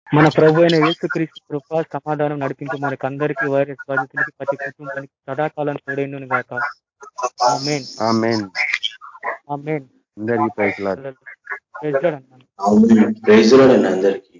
మన ప్రభు అయిన యేసుక్రీస్తు కృప సమాధానం నడిపించి మనకి అందరికీ వైరస్ బాధితులకి ప్రతి కుటుంబానికి సదాకాలం తోడైండును గాక ఆమేన్. ఆ మెయిన్ ఆమేన్. అందరికీ ప్రైజ్ లాడ్. అవును లార్డ్ అందరికీ.